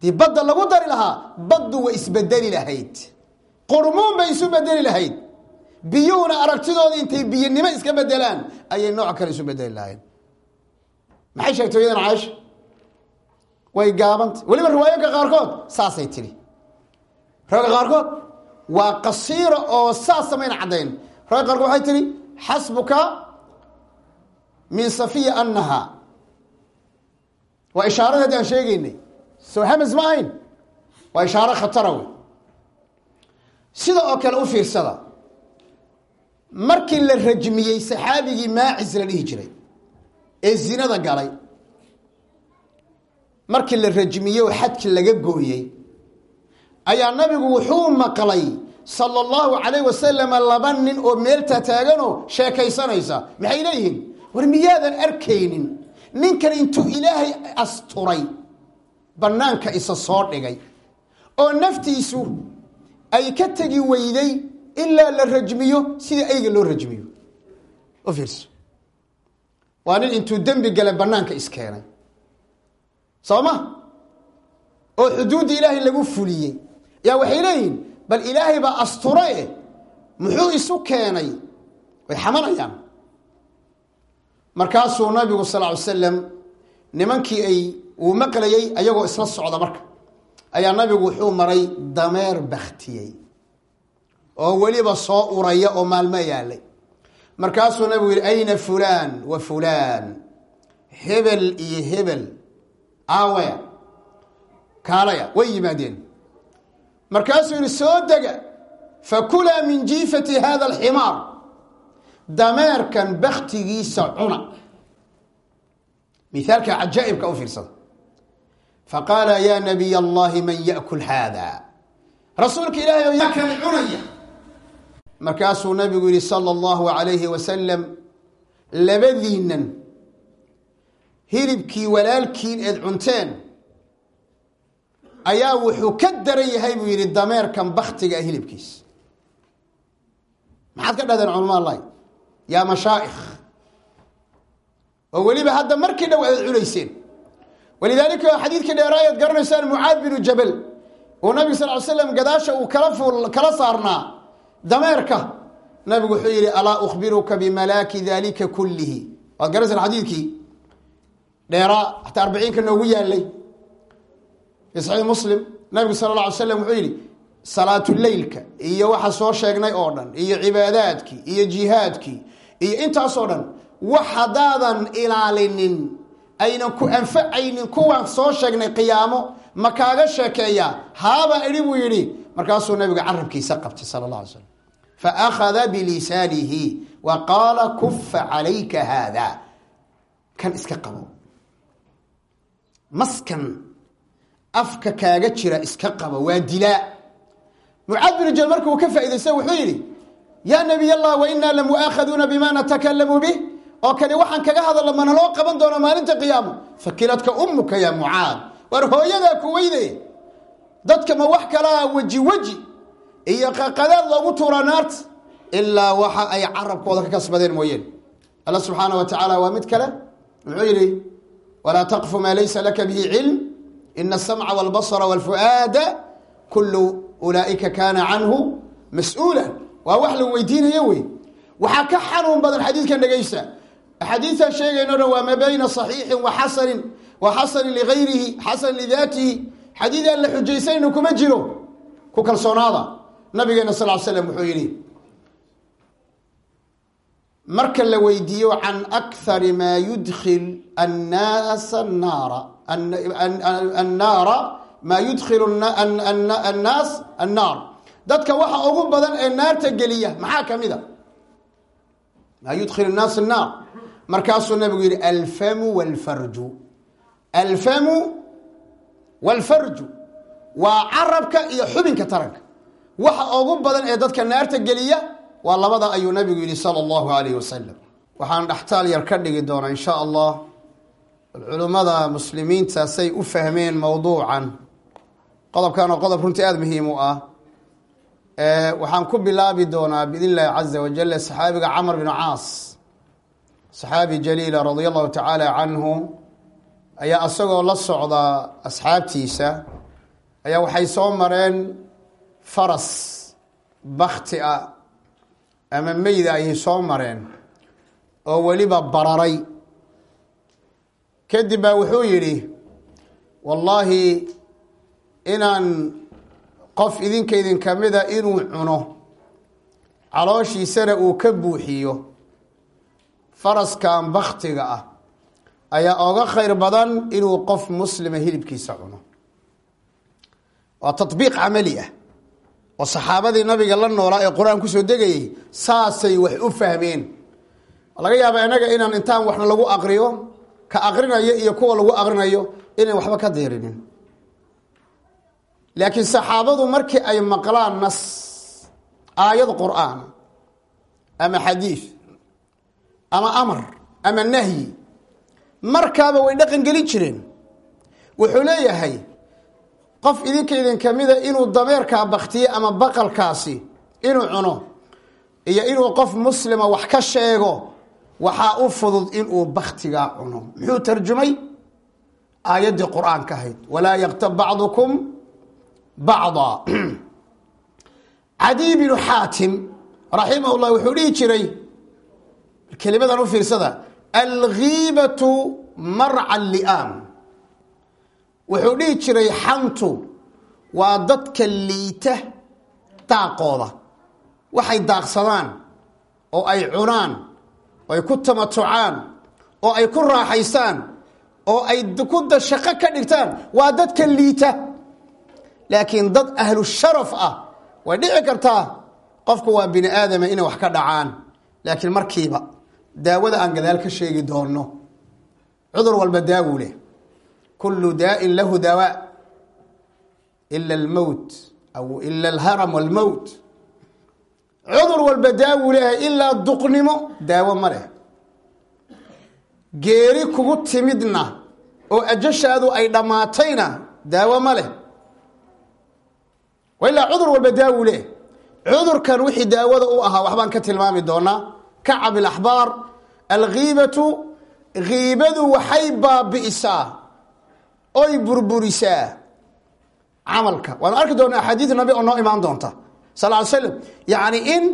haddii badda lagu dari lahaa baddu way isbedeli lahayd. Qurmuun bay isu bedeli lahayd. Biyuhuna aragtidooda intay biyanimo iska bedelaan ayay nooc kale isu bedeli lahayd. Maxay sheegtay oyadan caaisha way gaabanta weliba riwaayooyinka qaarkood saasay tidhi riwaayinka qaarkood waa qasiira oo saas samayna caddayn. Riwaayinka qaarkood waxay tidhi xasbuka min safiya annaha. Waa ishaarada haddii aan sheegaynay soo hamas ma ahayn waa ishaaro khatara wey sida oo kale u fiirsada. Markii la rajmiyey saxaabigii maacis la dhihi jiray ee zinada galay markii la rajmiyey oo xadki laga gooyey ayaa nabigu wuxuu maqlay sala allahu calayh wasalama laba nin oo meelta taaganoo sheekaysanaysa. Maxay leeyihiin? War miyaadan arkaynin? Ninkan intuu ilaahay asturay bannaanka isa soo dhigay oo naftiisu ay ka tegi weyday ilaa la rajmiyo sida ayga loo rajmiyo. U fiirso. Waa nin intuu dembi gale bannaanka iskeenay soo ma? Oo xuduudda ilaahay lagu fuliyey. Yaa waxay leeyihiin bal ilaahay baa asture muxuu isu keenay? Way xamanayaan. Markaasuu nabigu sal ly slam nimankii ay uu maqlayey ayagoo isla socda marka. Ayaa nabigu wuxuu maray dameer baktiyey oo weliba soo uraya oo maalmo yaalay. Markaasuu nabigu yihi ayna fulaan wa fulaan? Hebel iyo hebel. Aawaya kaalaya way yimaadeen. Markaasuu yihi soo dega. Fakulaa min jiifati hada alximaar. Dameerkan baktigiisa cuna. Mithaalka cajaa'ibka u fiirsada faqaala ya nabiy allahi man yakul hada rasuulka ilaahay oo yaa kan cunaya. Markaasuu nabigu yihi sala allahu alayhi wasalam labadiinan hilibkii walaalkiin eed cunteen ayaa wuxuu ka daran yahay buu yihi dameerkan baktiga ah hilibkiisa maxaad ka dhahdeen culama lahi yaa mashaa'ikh oo weliba hadda markii dhow aad cunayseen walidaalika xadiidkii dheeraayaad garanaysaan mucaad binu jabal oo nabiga sal ly slam gadaasha uu kala fuul kala saarnaa dameerka. Nabigu wuxuu yihi alaa ukhbiruka bimalaaki dalika kullihi. Waad garanaysaan xadiidkii dheeraa xataa arbiciinka noogu yaalay fi saxiix muslim nabigu sala alla alay slam wuxuu yihi salaatuleylka iyo waxa soo sheegnay oo dhan iyo cibaadaadkii iyo jihaadkii iyo intaasoo dhan wax haddaadan ilaalinin aynan ku anfacaynin kuwaan soo sheegnay qiyaamo ma kaaga sheekeeyaa? Haaba idhi buu yidhi. Markaasuu nabiga carabkiisa qabtay sala alla alay slam faakhada bilisaanihi wa qaala kufa calayka haada kan iska qabo. Maskan afka kaaga jira iska qabo waa dilaa. Mucaad binu jabal marka uu ka faaidaysta wuxuu yidhi yaa nabiy allah wa inaa lamu'aakhaduuna bima natakalamu bih oo kani waxaan kaga hadalla mana loo qaban doona maalinta qiyaamo. Fakiladka ummuka ya mucaad. War hooyadaa kuweyde dadka ma wax kalaa weji weji. Iyo qaqadaad loogu tuuraa naarta ilaa waxa ay carabkooda ka kasbadeen mooyeen. Alla subxaana wa tacaala waa mid kale. Muxuu yidhi walaa taqfu maa laysa laka bihi cilm. Ina asamca walbasra walfu'aada kullu ulaaika kaana canhu mas'uula. Waa wax la weydiinayo wey. Waxaa ka xanuun badan xadiidkan dhegaysta axaadiiaan sheegayno dhan waa maa bayna صaxiixin wa xasanin wa xasanin ligayrihi xasan lidaatihi. Xadiid aan la xujaysayno kuma jiro ku kalsoonaada. Nabigeena sal l slam wuxuu yidhi marka la weydiiyo can akari maa yudkil annaasa naara annaara maa yudkilu annaas annaar. Dadka waxa ugu badan ee naarta geliya maxaa ka mid a? Maa yudkhilu nnaas annaar markaasuu nabigu yidhi alfamu walfarju. Alfamu walfarju waa carabka iyo xubinka taranka. Waxa ugu badan ee dadka naarta geliya waa labada ayuu nabigu yidhi sala allahu alayh wasalam waxaan dhaxtaal yar ka dhigi doonaa insha allah culummada muslimiinta say u fahmeen mowduucan qodobkan oo qodob runtii aada muhiim u ah. Waxaan ku bilaabi doonaa biidn illaahi caza wajal saxaabiga camr binu caas saxaabi jaliila radia allahu tacaala canhu ayaa isagoo la socda asxaabtiisa ayaa waxay soo mareen faras bakti a ama meyda ayay soo mareen oo weliba bararay. Kadib baa wuxuu yidhi wallaahi inaan qof idinka idin kamida inuu cuno calooshiisana uu ka buuxiyo faraskan baktiga ah ayaa oga khayr badan inuu qof muslima hilibkiisa cuno. Waa tabiiq camali ah oo saxaabadii nabiga la noolaa ee qur'aan ku soo degayay saasay wax u fahmeen. Laga yaaba inaga inaan intaan waxna lagu aqriyo ka aqrinayo iyo kuwa lagu aqrinayo inaan waxba ka diirinin. Laakiin saxaabadu markii ay maqlaan nas aayad qur'aan ama xadiid ama amar ama nahyi markaaba way dhaqan gelin jireen. Wuxuu leeyahay qof idinka idin kamida inuu dameerkaa baktiye ama baqalkaasi inuu cuno iyo inuu qof muslima wax ka sheego waxaa u fudud inuu baktigaa cuno. Muxuu tarjumay? Aayaddii qur'aanka ahayd. Walaa yaktab bacdukum bacda. [CLEARS THROAT] Cadiy binu xaatim raximah llah wuxuu dhihi jiray kelimadan u fiirsada alghiibatu marca li'aam. Wuxuu dhihi jiray xantu waa dadka liita daaqooda. Waxay daaqsadaan oo ay cunaan oo ay ku tamatucaan oo ay ku raaxaystaan oo ay kuda shaqo ka dhigtaan. Waa dadka liita. Laakiin dad ahlu sharaf ah way dhici kartaa qofku waa bini aadama inay wax ka dhacaan. Laakiin markiiba daawada aan gadaal ka sheegi doonno. Cudur walba daawu leh. Kullu daa'in lahu dawaa ila almowt aw ila alharam walmowt cudur walba daawu lehay ilaa duqnimo daawo ma leh. Geeri kugu timidna oo ajashaadu ay dhammaatayna daawo ma leh. Ilaa cudur walba daawu leh. Cudurkan wixii daawada u ahaa waxbaan ka tilmaami doonaa kacab ilaxbaar alghiibatu ghiibadu waxay baabi'isaa oy burburisaa camalka. Waanu arki doonaa axaadiid nabi oo noo imaan doonta sal ly slam yacni in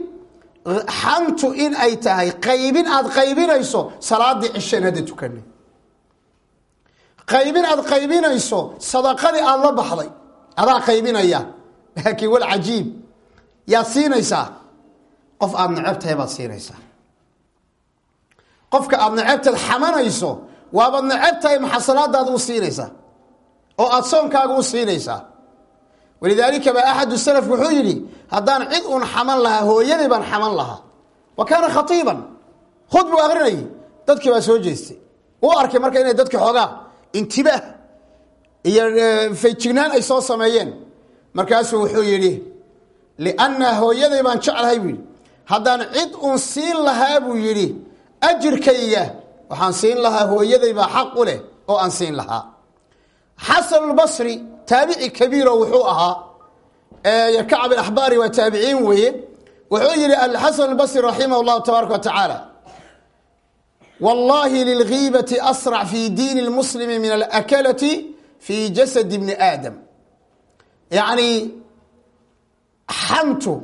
xantu in ay tahay qaybin aad qaybinayso salaadii cishan hadda tukanay. Qaybin aad qaybinayso sadaqadii aada la baxday adaa qaybinaya. Laakiin wal cajiib yaad siinaysaa. Qof aada necab tahay baad siinaysaa qofka aada necabtaad xamanayso waabaad necab tahay u siinaysaa? Oo aada soonkaaga u siinaysaa? Walidaalika baa axadu salaf wuxuu yidhi haddaan cid uun xaman lahaa hooyaday baan xaman lahaa. Wa kaana khatiiban. Khud buu akrinayay dadkii baa soo jeestay. Uu arkay marka inay dadki xoogaa intibaah iyo fayjignaan ay soo sameeyeen. Markaasuu wuxuu yidhi lianna hooyaday baan jeclahay buu yidhi. Haddaan cid uun siin lahaa buu yidhi ajirkayga. Waxaan siin lahaa hooyaday baa xaq u leh oo aan siin lahaa. Xasanulbasri taabici kabiiro wuxuu ahaa. Kacab alaxbaari waa taabiciin weeye. Wuxuu yihi alxasan albasri raximah llahu tabaaraka wa tacaala wallahi lilgiibati asrac fi diini lmuslimi min alakalati fi jasadi bni aadam. Yacni xantu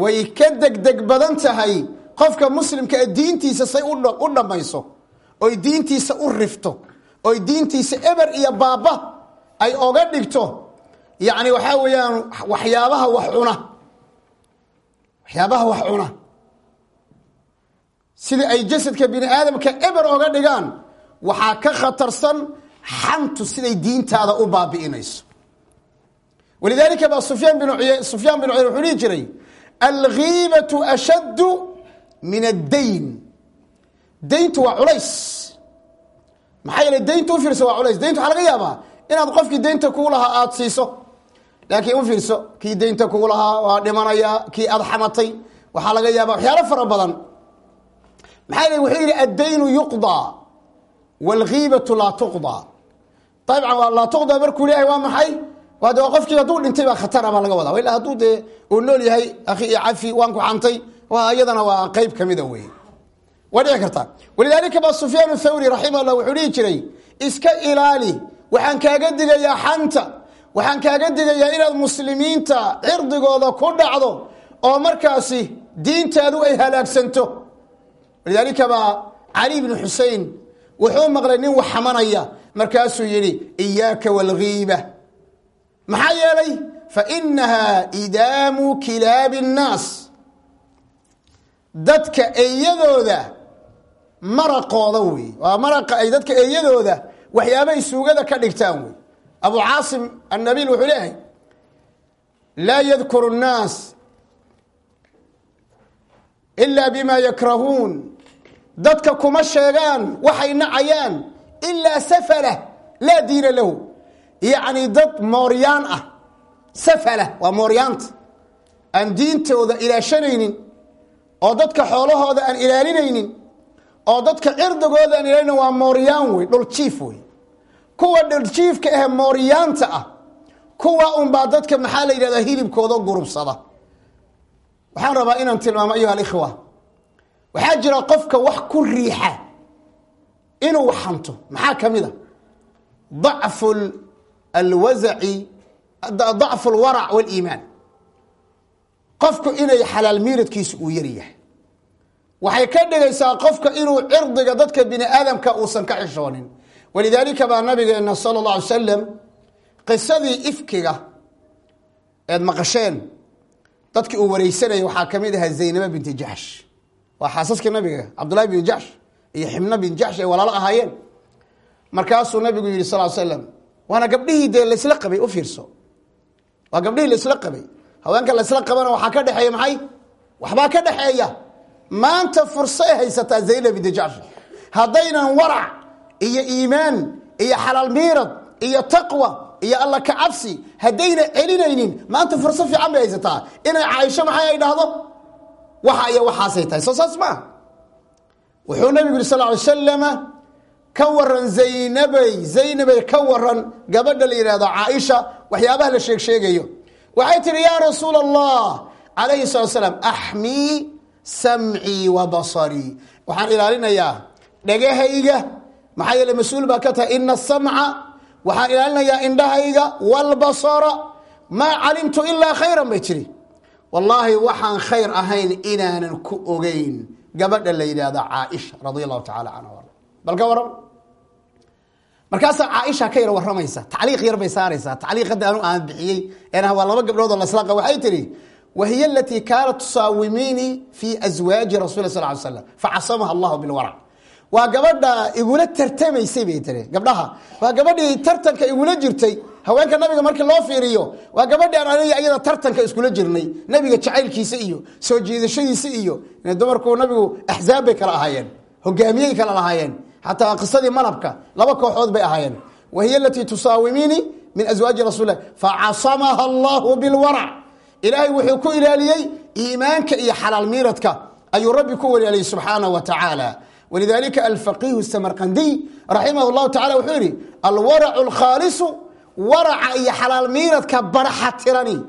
way ka degdeg badan tahay qofka muslimka ee diintiisa say u dhammayso oy diintiisa u rifto oy diintiisa eber iyo baaba ay oga dhigto yacni waxaa weeyaan waxyaabaha wax cuna waxyaabaha wax cuna. Sidai ay jasadka bini aadamka eber oga dhigaan waxaa ka khatarsan xantu siday diintaada u baabi'inayso. Walidaalika baa sufyaan bin sufyaan bin cuyr wuxuu dhihi jiray algiibatu ashaddu min addayn. Dayntu waa culays. Maxaa yeele daynta u fiirso waa culays. Daynta waxaa laga yaabaa inaad qofkii daynta kugu lahaa aada siiso. Laakiin u fiirso kii daynta kugu lahaa waa dhimanayaa kii aada xamatay. Waxaa laga yaabaa waxyaalo fara badan. Maxaa yeele wuxuu yidhi addaynu yuqdaa waalgiibatu laa tuqdaa dabcan laa tuqdaa markuu leeyahay waa maxay? Waa qofkii hadduu dhintay baa khatara baa laga wadaa. Ila hadduu dee uu nool yahay akhi iyo cafi waan ku xantay iyadana waa qeyb kamida wey waa dhici kartaa walidaalika baa sufyaan thawri raximah llah wuxuu dhihi jiray iska ilaali waxaan kaaga digayaa xanta waxaan kaaga digayaa inaad muslimiinta cirdigooda ku dhacdo oo markaasi diintaadu ay halaagsanto. Walidaalika baa cali bnu xusein wuxuu maqlay nin wax xamanaya markaasuu yidhi iyaaka waalgiiba maxaa yeelay fainaha idaamu kilaabi الnaas dadka eyadooda maraqooda wey waa maraqa ay dadka eyadooda waxyaabay suugada ka dhigtaan wey abu caasim annabil wuxuu leeyahay laa yadkuru الnaas ila bima yakrahuun. Dadka kuma sheegaan waxay nacayaan ilaa safala laa diina lahu. Yacni dad mooryaan ah safala waa mooryaanta aan diintooda ilaashanaynin oo dadka xoolahooda aan ilaalinaynin oo dadka cirdigooda aan ilaalinin waa mooryaan wey dhuljiif wey. Kuwa dhuljiifka ahe mooryaanta ah kuwa unbaa dadka maxaa la yidhahdaa hilibkooda gurubsada. Waxaan rabaa inaan tilmaamo ayuha alikhwa waxaa jira qofka wax ku riixa inuu xanto maxaa ka mid a? Dacfu alwazaci dacfu alwarac waliimaan qofku inay xalaal miiradkiisu uu yar yahay. Waxay ka dhigaysaa qofka inuu cirdiga dadka bini aadamka uusan ka xishoonin walidaalika baa nabigeena sala اllah alay salam qisadii ifkiga eed maqasheen. Dadkii uu wareysanayay waxaa ka mid ahaa zaynaba binti jaxsh waa xaasaskii nabiga cabdullahi bin jaxsh iyo xibno bin jaxsh ay walaalo ahaayeen. Markaasuu nabigu yihi sal slam waana gabdhihii dee laysla qabay? U fiirso. Waa gabdhihii laysla qabay haweenka laysla qabana waxaa ka dhexeeya maxay? Waxbaa ka dhexeeya maanta furso ay haysataa zaynab binti jaxsh haddaynan warac iyo iimaan iyo xalaal miirad iyo taqwa iyo alla ka cabsi haddayna celinaynin maanta furso fiican bay haysataa. Inay caaisho maxay ay dhahdo? Waxa iyo waxaasay tahay. Soo saas maaha wuxuu nabigu yiri sal ly salama ka waran zaynabay zaynabay ka waran gabadha la yidhahdo caaisha waxyaabaha la sheeg sheegayo waxay tihi yaa rasuula allah calayhi salatu salaam axmii samcii wa basarii waxaan ilaalinayaa dhegahayga maxaa yeele mas'uul baa ka tahay ina asamca waxaan ilaalinayaa indhahayga walbasara maa calimtu ilaa khayran bay tiri wallaahi waxaan khayr ahayn inaanan ku ogeyn. Gabadha la yidhaahdo caaisha radi allahu tacala canha bal ka waran markaasaa caaisha ka yar waramaysa tacliiq yar bay saaraysaa tacliiq hadda anu aan bixiyey waa laba gabdhood oo laslaqa waxay tihi wahiy alatii kaanat tusaawimiini fi aswaaji rasul sal ly slam facasamaha allahu bilwarac waa gabadha igula tartamaysay bay tiri gabdhaha. Waa gabadhii tartanka igula jirtay haweenka nabiga markii loo fiiriyo waa gabadhi aan aniga iyada tartanka iskula jirnay nabiga jacaylkiisa iyo soo jiidashadiisa iyo dumarku nabigu axzaab bay kala ahaayeen hogaamiyey kala lahaayeen xataa qisadii malabka laba kooxood bay ahaayeen wahiy alatii tusaawimiini min aswaaji rasul facasamaha allahu bilwarac ilaahay wuxuu ku ilaaliyey iimaanka iyo xalaal miiradka ayuu rabbi ku walaaliyey subxaanah wa tacaala walidalika alfaqihu samarqandiy raximah llahu tacala wuxuu yihi alwaracu alkhaalisu waraca iyo xalaal miiradka baraxa tirani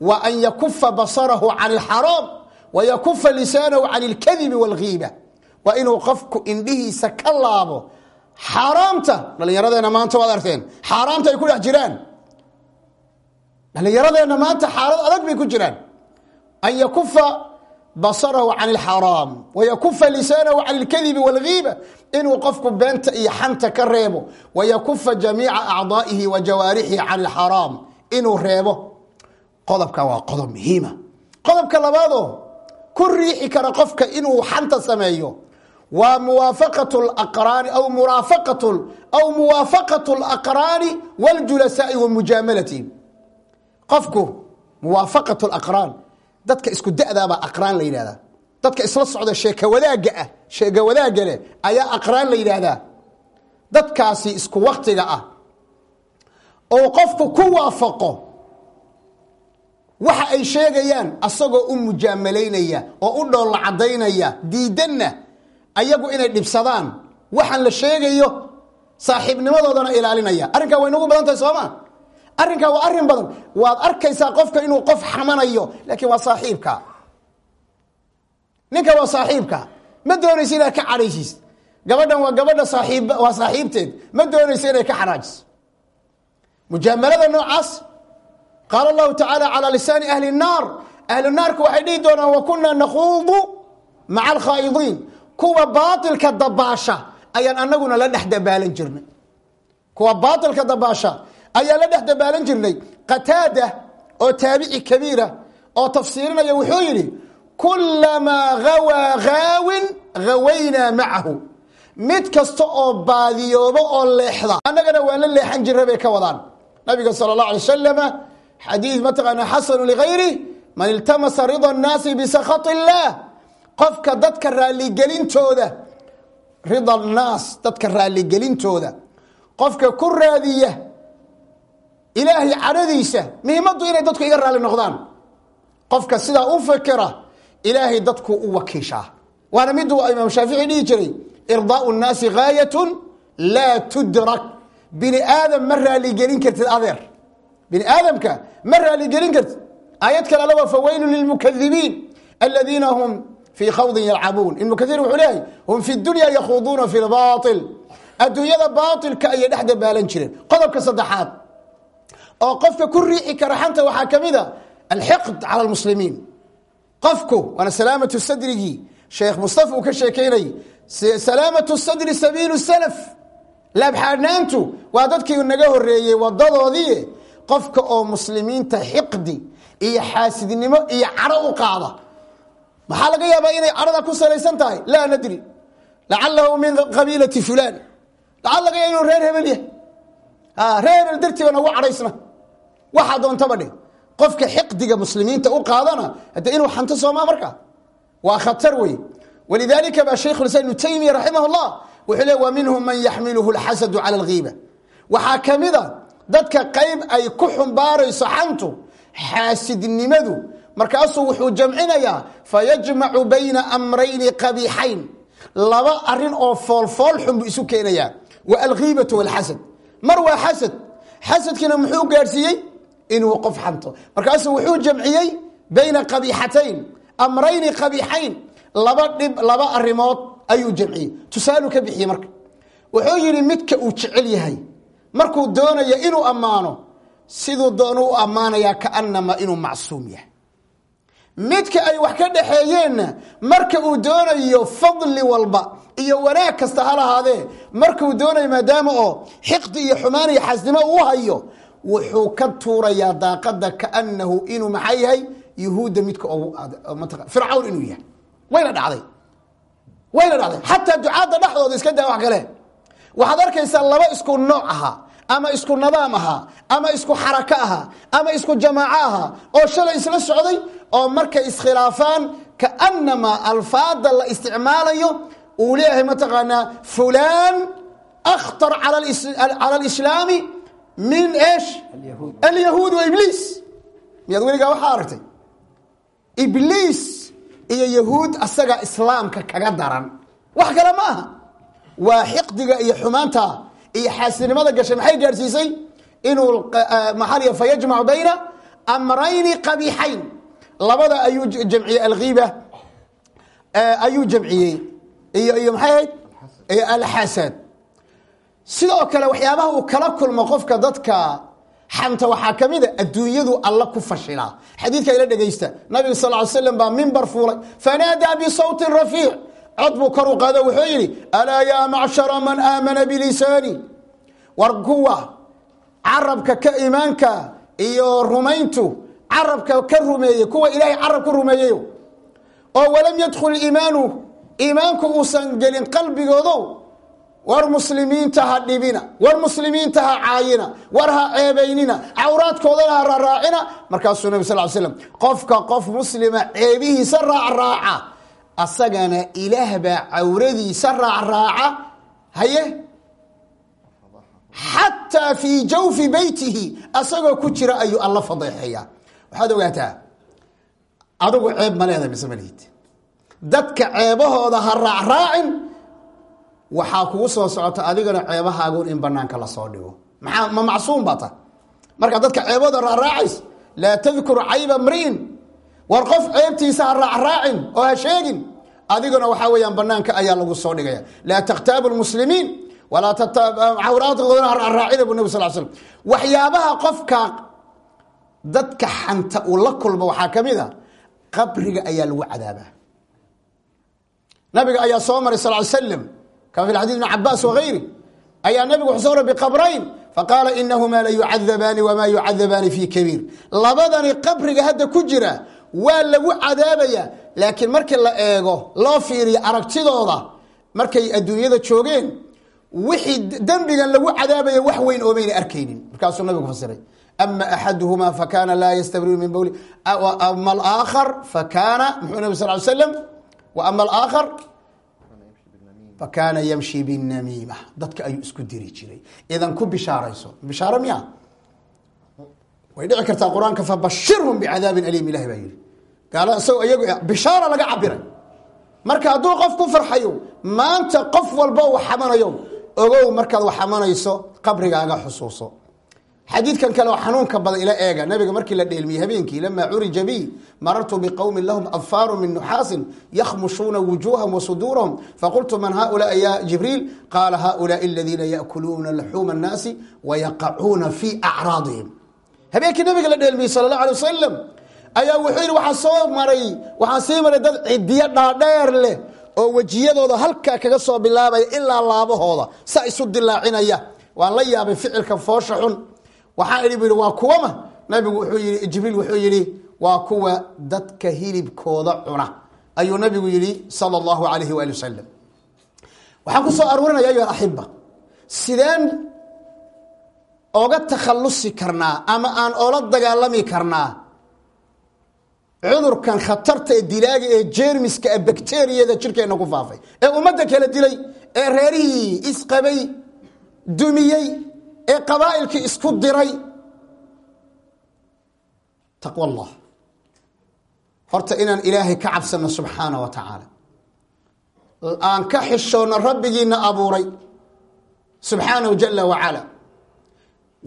wa an yakufa basarahu can ilxaraam wa yakufa lisaanahu can ilkadibi walghiiba waa inuu qofku indhihiisa ka laabo. Xaaraamta dhallinyaradeena maanta waad arteen xaaraamta ay ku dhex jiraan. Dhallinyaradeenna maanta xaalad adag bay ku jiraan. An yakufa basarahu can ilxaraam wayakufa lisaanahu can ilkadibi walgiiba inuu qofku beenta iyo xanta ka reebo. Wayakufa jamiica acdaa'ihi wa jawaarixihi can ilxaraam inuu reebo. Qodobka waa qodob muhiima. Qodobka labaadoo ku riixi kara qofka inuu xanta sameeyo waa muwaafaqat laqraani aw muraafaqat aw muwaafaqat alaqraani waljulasaai wa mujaamalati qofku muwaafaqat laqraan dadka isku da'daabaa aqraan la yidhahdaa dadka isla socda sheeka wadaagga ah sheeka wadaagga leh ayaa aqraan la yidhaahdaa. Dadkaasi isku waktiga ah oo qofku ku waafaqo waxa ay sheegayaan asagoo u mujaamalaynaya oo u dhoolla caddaynaya diidanna ayagu inay dhibsadaan. Waxaan la sheegayo saaxiibnimadoodana ilaalinaya. Arrinkaa way nagu badan tahay sooma arrinkaa waa arrin badan. Waad arkaysaa qofka inuu qof xamanayo laakiin waa saaxiibka. Ninka waa saaxiibka. Ma doonaysa inaad ka cadhaysiis gabadhan waa gabadha saaiib waa saaxiibteed. Ma doonaysa inay ka xaraajiso mujaamalada noocaas qaala allahu tacaala calaa lisaani ahli الnaar ahlu naarku waxay dhihi doonaan wa kunaa nakhuudu maca alkhaa'idiin kuwa baailka dabaasha ayaan anaguna la dhex dabaalan jirnay kuwa baailka dabaasha ayaa la dhex dabaalan jirnay qataada oo taabici kabiira oo tafsiirinaya wuxuu yidhi kulamaa gawaa gaawin gawaynaa macahu mid kasta oo baadiyoobo oo leexda annagana waan la leexan jira bay ka wadaan nabiga sala اllah alay wasalama xadiid mataqaana xasanu ligayri man iltamasa rida الnaasi bisakhaط اllah qofka dadka raaligelintooda rida annaas dadka raaligelintooda qofka ku raadiya ilaahay cadhadiisa muhimaddu inay dadku iga raali noqdaan. Qofka sidaa u fikira ilaahay dadku u wakiishaa. Waana midu imaam shaafici dhihi jiray irdaau nnaasi gaayatun laa tudrak. Bini aadam ma raaligelin kartid adeer. Bini aadamka ma raaligelin kartid. Aayad kale alla waa fawaylu lilmukadibiin aladiina hum fii khawdin yalcabuun ibnu kaiir wuxuu leeyahay hum fi dunya yakhuuduuna fi lbail adduunyada baailka ayay dhex dabaalan jireen qodobka saddexaad oo qofka ku riixi kara xanta waxaa ka mid a alxiqd cala lmuslimiin qofku waana salaamatu sadrigii sheekh mustafa uu ka sheekeynayay salaamatu sadri sabiilu salaf laabxaadhnaantu waa dadkii naga horeeyey wadadoodii qofka oo muslimiinta xiqdi iyo xaasidnimo iyo cadho u qaada maxaa laga yaabaa inay cadhada ku salaysan tahay? Laa nadri. Lacalahu min qabiilati fulan lacal inuu reer hebel yahay. Reer hebel dartiiba nagu cadhaysna. Waxaa doontaba dhe qofka xiqdiga muslimiinta u qaadana hade inuu xanto soomaa markaa waa khatar wey walidaalika baa shaykhulislam ibnu taymiya raximah llah wuxuu le minhum man yaxmiluhu lxasadu cala alghiiba. Waxaa ka mida dadka qayb ay ku xumbaarayso xantu xaasidnimadu markaasuu wuxuu jamcinayaa fayajmacu bayna amrayni qabiixayn. Laba arrin oo foolfool xun buu isu keenayaa. Wa alghiibatu walxasad mar waa xasad xasadkiina muxuu gaadhsiiyey? Inuu qof xanto. Markaasuu wuxuu jamciyey bayna qabiixatayn amrayni qabiixayn. Laba dhib laba arimood ayuu jamciyey. Tusaalu ka bixiyey marka. Wuxuu yidhi midka uu jecel yahay markuu doonayo inuu ammaano siduu doonu u ammaanayaa kaanama inuu macsuum yahay midka ay wax ka dhaxeeyeenna marka uu doonayo fadli walba iyo wanaag kasta ha lahaadee markuu doonayo maadaama oo xiqdi iyo xumaan iyo xasnimo uu hayo wuxuu ka tuurayaa daaqada kaanahu inuu maxaa yahay yuhuudda midka fircawn inuu yahay. Wayna dhacday. Wayna dhacday. Xataa ducaadda dhexdooda iska daa wax kale. Waxaad arkaysaa laba isku nooc ahaa ama isku nadaam ahaa ama isku xarako ahaa ama isku jamaaco ahaa oo shalay isla socday oo markay iskhilaafaan kaanamaa alfaada la isticmaalayo uu leeyahay mataqaanaa fulaan akhtar cala alislaami min esh alyahuud. Wa ibliis. Miyaad weligaa waxaa aragtay? Ibliis iyo yahuud asaga islaamka kaga daran. Wax kale ma aha. Waa xiqdiga iyo xumaanta iyo xaasinimada gashay. Maxay gaadhsiisay inuu maxaa fayajmacu bayna amrayni qabiixayn labada ayuu jamciyey alghiiba ayuu jamciyey. Iyo iyo maxay ahayd? Alxasad sidoo kale waxyaabaha uu kala kulmo qofka dadka xanta waxaa ka mida adduunyadu alla ku fashilaa xadiidka ila dhegaysta nabiga sal ly slam baa mimbar fuulay. Fanaadaa bisawtin rafiic. Cod buu kor u qaado wuxuu yidhi alaa yaa macshara man aamana bilisaani war kuwa carabka ka imaanka iyo rumayntu carabka ka rumeeyey kuwa ilaahay carab ku rumeeyeyo oo walam yadkhul iimaanu iimaanku uusan gelin qalbigoodo war muslimiinta ha dhibina war muslimiinta ha caayina war ha ceebaynina cawraadkoodana ha raaraacina markaasuu nabi sal slam qofka qof muslima ceebihiisa raacraaca asagana ilaah baa cawradiisa raacraaca haye? Xataa fii jawfi beytihi asagoo ku jira ayuu alla fadeexeeya waxaad ogaataa adigu ceeb ma leedahay mise malihid dadka ceebahooda ha raacraacin waxaa kugu soo socota adigana ceebahaagun in banaanka la soo dhigo. Maa ma macsuum baa ta. Markaa dadka ceebahooda raacraacays laa tadkur cayba mri'in war qof ceebtiisa ha raacraacin oo ha sheegin adigana waxaa weyaan banaanka ayaa lagu soo dhigaya. Laa takhtaabu lmuslimiin walaa cawraadkoodana ha raacraacina bu nabig sal slam waxyaabaha qofka dadka xanta uu la kulmo waxaa ka mid a qabriga ayaa lagu cadaabaa. Nabiga ayaa soo maray sal ly slam kama fi xadii ibn cabaas wagayri ayaa nabigu wuxuu soo ray biqabrayn faqaala inahumaa la yucadabaani wamaa yucadabaani fi kabiir. Labadani qabriga hadda ku jira waa lagu cadaabaya laakiin markii la eego loo fiiriyo aragtidooda markay adduunyada joogeen wixii dembigan lagu cadaabaya wax weyn oomayna arkaynin. Markaasuu nabigu fasiray ama axaduhuma fakana laa yastabriu min bowli ama alaakhar fakana muxuu nabi sal ly slam ama alaakhar fakaana yamshi binamiima dadka ayuu isku diri jiray idan ku bishaarayso bishaaro miya way dhici kartaa qur'aanka fabashirhum bicadaabin aliim ilahi baa yihi gaala isagoo iyagu bishaara laga cabiray marka hadduu qof ku farxayo maanta qof walba uu xamanayo ogow markaad wax xamanayso qabrigaaga xusuuso xadiidkan kale oo xanuunka badan ila eega. Nabiga markii la dheelmiyey habeenkii lamaa curija bi marartu biqowmin lahum adfaaru min nuxaasin yakhmushuuna wujuuhahum wa suduurahum. Faqultu man haulaai ya jibriil? Qaala haulaai aladiina yaakuluuna laxuuma annaasi wayaqacuuna fii acraadihim. Habeenkii nabiga la dheelmiyey sala allah alay wasalam ayaa wuxuu yidhi waxaa soo maray waxaa sii maray dad cidiyo dhaadheer leh oo wejiyadooda halkaa kaga soo bilaabaya ilaa laabahooda sa isu dilaacinaya waan la yaabay ficilka foosha xun waxaan idhi bu yidhi waa kuwama nabigu wuxuu yii jibriil wuxuu yidhi waa kuwa dadka hilibkooda cuna. Ayuu nabigu yidhi sala allahu alayhi waali wasalam waxaan ku soo aruurinaya ayuha axiba sideen oga takhallusi karnaa ama aan oola dagaalami karnaa cudurkan khatarta ee dilaaga ee jeermiska ee bakteriyada jirkeenna ku faafay ee ummadda kala dilay ee reerihii isqabay dumiyey ee qabaa'ilkii isku diray. Taqwa allah horta inaan ilaahay ka cabsano subxaana wa tacaala. Aan ka xishoonno rabbigiina abuuray. Subxaanahu jala wacala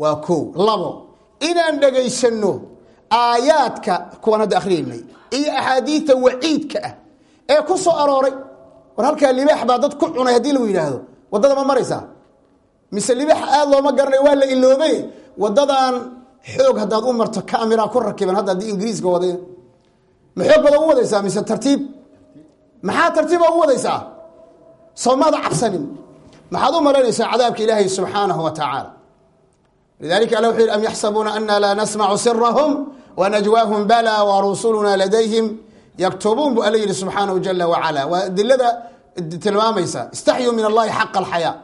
waa kow labo inaan dhegaysanno aayaadka kuwaan hadda akhriyaynay iyo axaadiidta waciidka ah ee ku soo arooray. War halkaa libaax baa dad ku cunay haddii lagu yidhaahdo. Waddada ma maraysaa mise libaax aada looma garanayo waa la iloobay. Waddadan xoog haddaad u marto camera ku rakiban hadda haddii ingiriiska waday ma baad ugu wadaysaa mise tartiib? Maxaa tartiiba ugu wadaysaa? Soomaada cabsanin. Maxaad u malaynaysaa cadaabka ilaahay subxaanahu wa tacaala. Lidalika alla wuxuu yidhi am yaxsabuuna ana laa nasmacu sirahum wanajwaahum bala warusuluna ladayhim yaktubuun bu alla yihi subxaanahu jala wacala waa adilada tilmaamaysa. Istaxyuu min allahi xaqa alxayaa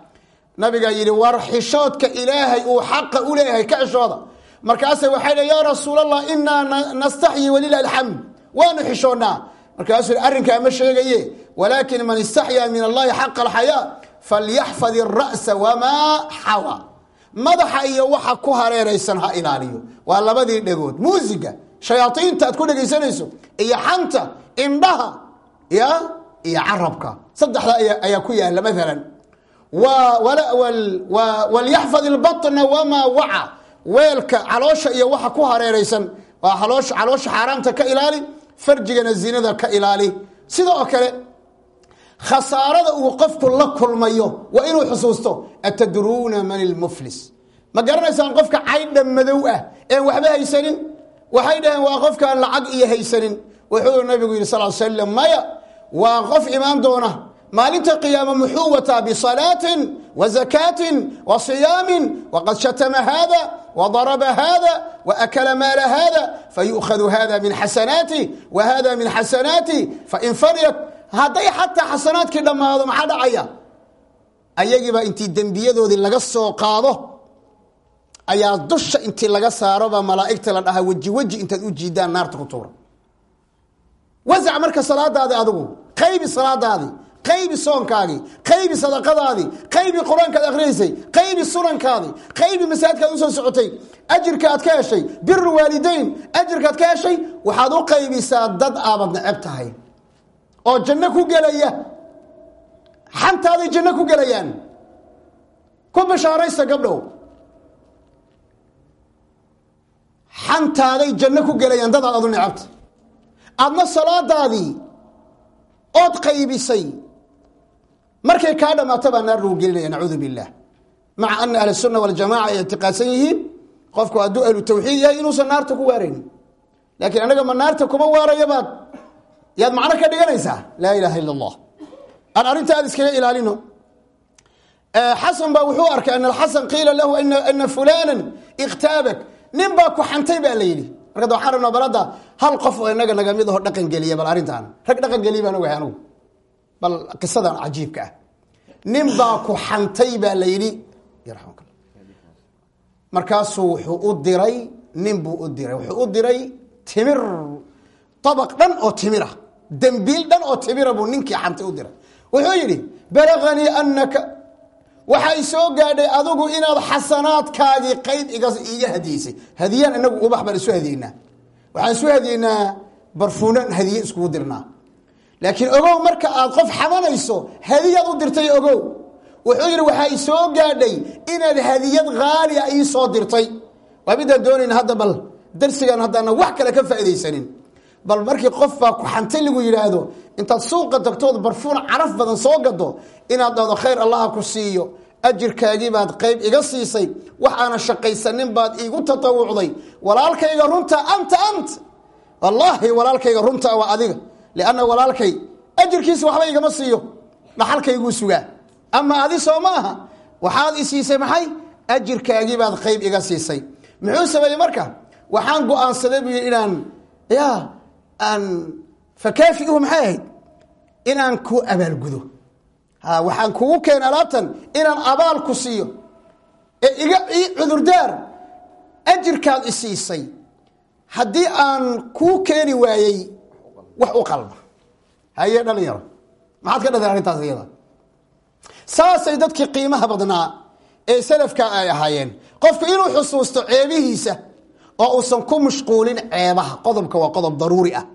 nabigaa yidhi war xishoodka ilaahay uu xaqa u leeyahay ka xishooda. Markaase waxay dh ya rasuul allah inaa nastaxyi walilah alxamd. Waanu xishoonnaa. Markaasuu yidhi arrinkaa ma sheegaye walaakin man istaxyaa min allahi xaqa alxayaa falyaxfad ira'sa wamaa xawa. Madaxa iyo waxa ku hareeraysan ha ilaaliyo. Waa labadii dhegood. Muusiga shayaaiinta aad ku dhegaysanayso iyo xanta indhaha ya iyo carabka. Saddexda ayaa ku yaalla maalan walyaxfad ilbatna wamaa waca weelka caloosha iyo waxa ku hareeraysan waa caloosha xaaraamta ka ilaali farjigana zinada ka ilaali. Sidoo kale khasaarada uu qofku la kulmayo waa inuu xusuusto atadruuna man ilmuflis ma garanaysaan qofka caydha madow ah een waxba haysanin? Waxay dhaheen waa qofkaan lacag iyo haysanin. Wuxuu nabigu yidhi sal slam maya waa qof imaan doona maalinta qiyaama muxuu wataa bisalaatin wa zakaatin wa siyaamin waqad shatama hada wadaraba hada waakala maala hada fayu'khadu hada min xasanaati wa min xasanaati fain faryat hadday xataa xasanaadkii dhammaado maxaa dhacaya? Ayagiibaa intii dembiyadoodii laga soo qaado ayaa dusha intii laga saaroba malaa'igta la dhahaa weji weji intaad u jiidaan naarta ku tuura. Wasac marka salaadaadi adigu qaybi salaadaadii qaybi soonkaagii qaybi sadaqadaadii qaybi qur'aankaad akhriyaysay qaybi sunankaadii qaybi masaajidkaad u soo socotay ajirka aad ka heshay biru waalidayn ajirkaad ka heshay waxaad u qaybisaa dad aabad neceb tahay. Oo janno ku gelaya. Xantaaday janno ku gelayaan. Ku bashaaraysta gabdhow. Xantaaday janno ku gelayaan dad aad adu necabta aadna salaadaadii ood qaybisay markay kaa dhammaato baa naar lagu gelinaya nacuudu bilah maca ana ahlusunna waljamaca ay ictiqaadsan yihiin qofku hadduu ahlu tawxiid yahay inuusan naarta ku waaraynin. Laakiin anaga ma naarta kuma waaraya baad. Yaad macno ka dhiganaysaa? Laa ilaaha ila allah aan arrinta aad iskaga ilaalino. Eh, Xasan baa wuxuu arkay ana alxasan qiila lahu ana fulanan ikhtaabak nin baa ku xantay baa la yidhi. Marka da waxaan rabnaa balada hal qof oo inaga naga mid aho dhaqan geliya bal arrintaan. Rag dhaqan geliya baan ogahay anugu bal qisadan cajiibka ah. Nin baa ku xantay baa la yidhi markaasuu wuxuu u diray nin buu u diray. Wuxuu u diray timir abaq dhan oo timira dembiil dhan oo timira buu ninkii xantay u diray. Wuxuu yidhi balaganii anaka waxay soo gaadhay adigu inaad xasanaadkaagii qayb iga hadiyeysay hadiyaan inagu ubax baan isu hadiyeynaa. Waxaan isu hadiyeynaa barfuunan hadiye iskugu dirnaa laakiin ogow marka aad qof xamanayso hadiyaad u dirtay ogow. Wuxuu yidhi waxay soo gaadhay inaad hadiyad haali a ii soo dirtay. Waa midaan doonayna hadda bal darsigan haddaana wax kale ka faaidaysanin bal markii qof baa ku xantay lagu yidhaahdo intaad suuqa tagtood barfuun caraf badan soo gado inaad dhahdo khayr allaha ku siiyo ajirkaagii baad qayb iga siisay wax aana shaqaysanin baad iigu tatawucday walaalkayga runta anta ant. Wallaahi walaalkayga runta waa adiga lianna walaalkay ajirkiisa waxba igama siiyo dhaxalkayguu sugaa ama adi soo ma aha waxaad i siisay maxay ajirkaagii baad qayb iga siisay muxuu sameeyey marka waxaan go'aansaday inaan ya aan fakaafiuhu maxay ahayd inaan ku abaalgudo waxaan kugu keenay alaabtan inaan abaal ku siiyo ee iga cudurdaar ajirkaad i siisay haddii aan kuu keeni waayey wax u qalma. Haye dhalinyaro maxaad ka dhadeen arrintaas iyada? Saasay dadkii qiimaha badnaa ee salafka ay ahaayeen. Qofku inuu xusuusto ceebihiisa oo uusan ku mashquulin ceebaha qodobka waa qodob daruuri ah.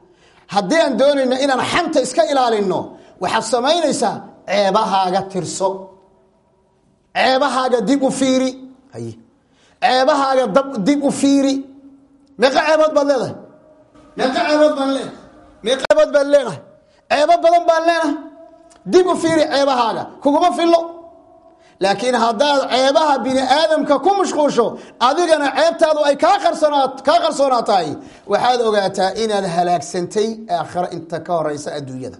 Haddii aan doonayno inaan xanta iska ilaalino waxaad samaynaysaa ceebahaaga tirso. Ceebahaaga dib u fiiri. Haye ceebahaaga dib u fiiri. Meeqa ceebood baad leedahay? Meeqa ceebood baan leedahay meeqa ceebood baan leenahay ceebo badan baan leenahay dib u fiiri ceebahaaga kuguma fillo. Laakiin haddaad ceebaha bini aadamka ku mashquulsho adigana ceebtaadu ay kaa qarsoonaa tahay waxaad ogaataa inaad halaagsantay aakhira inta ka horeysa adduunyada.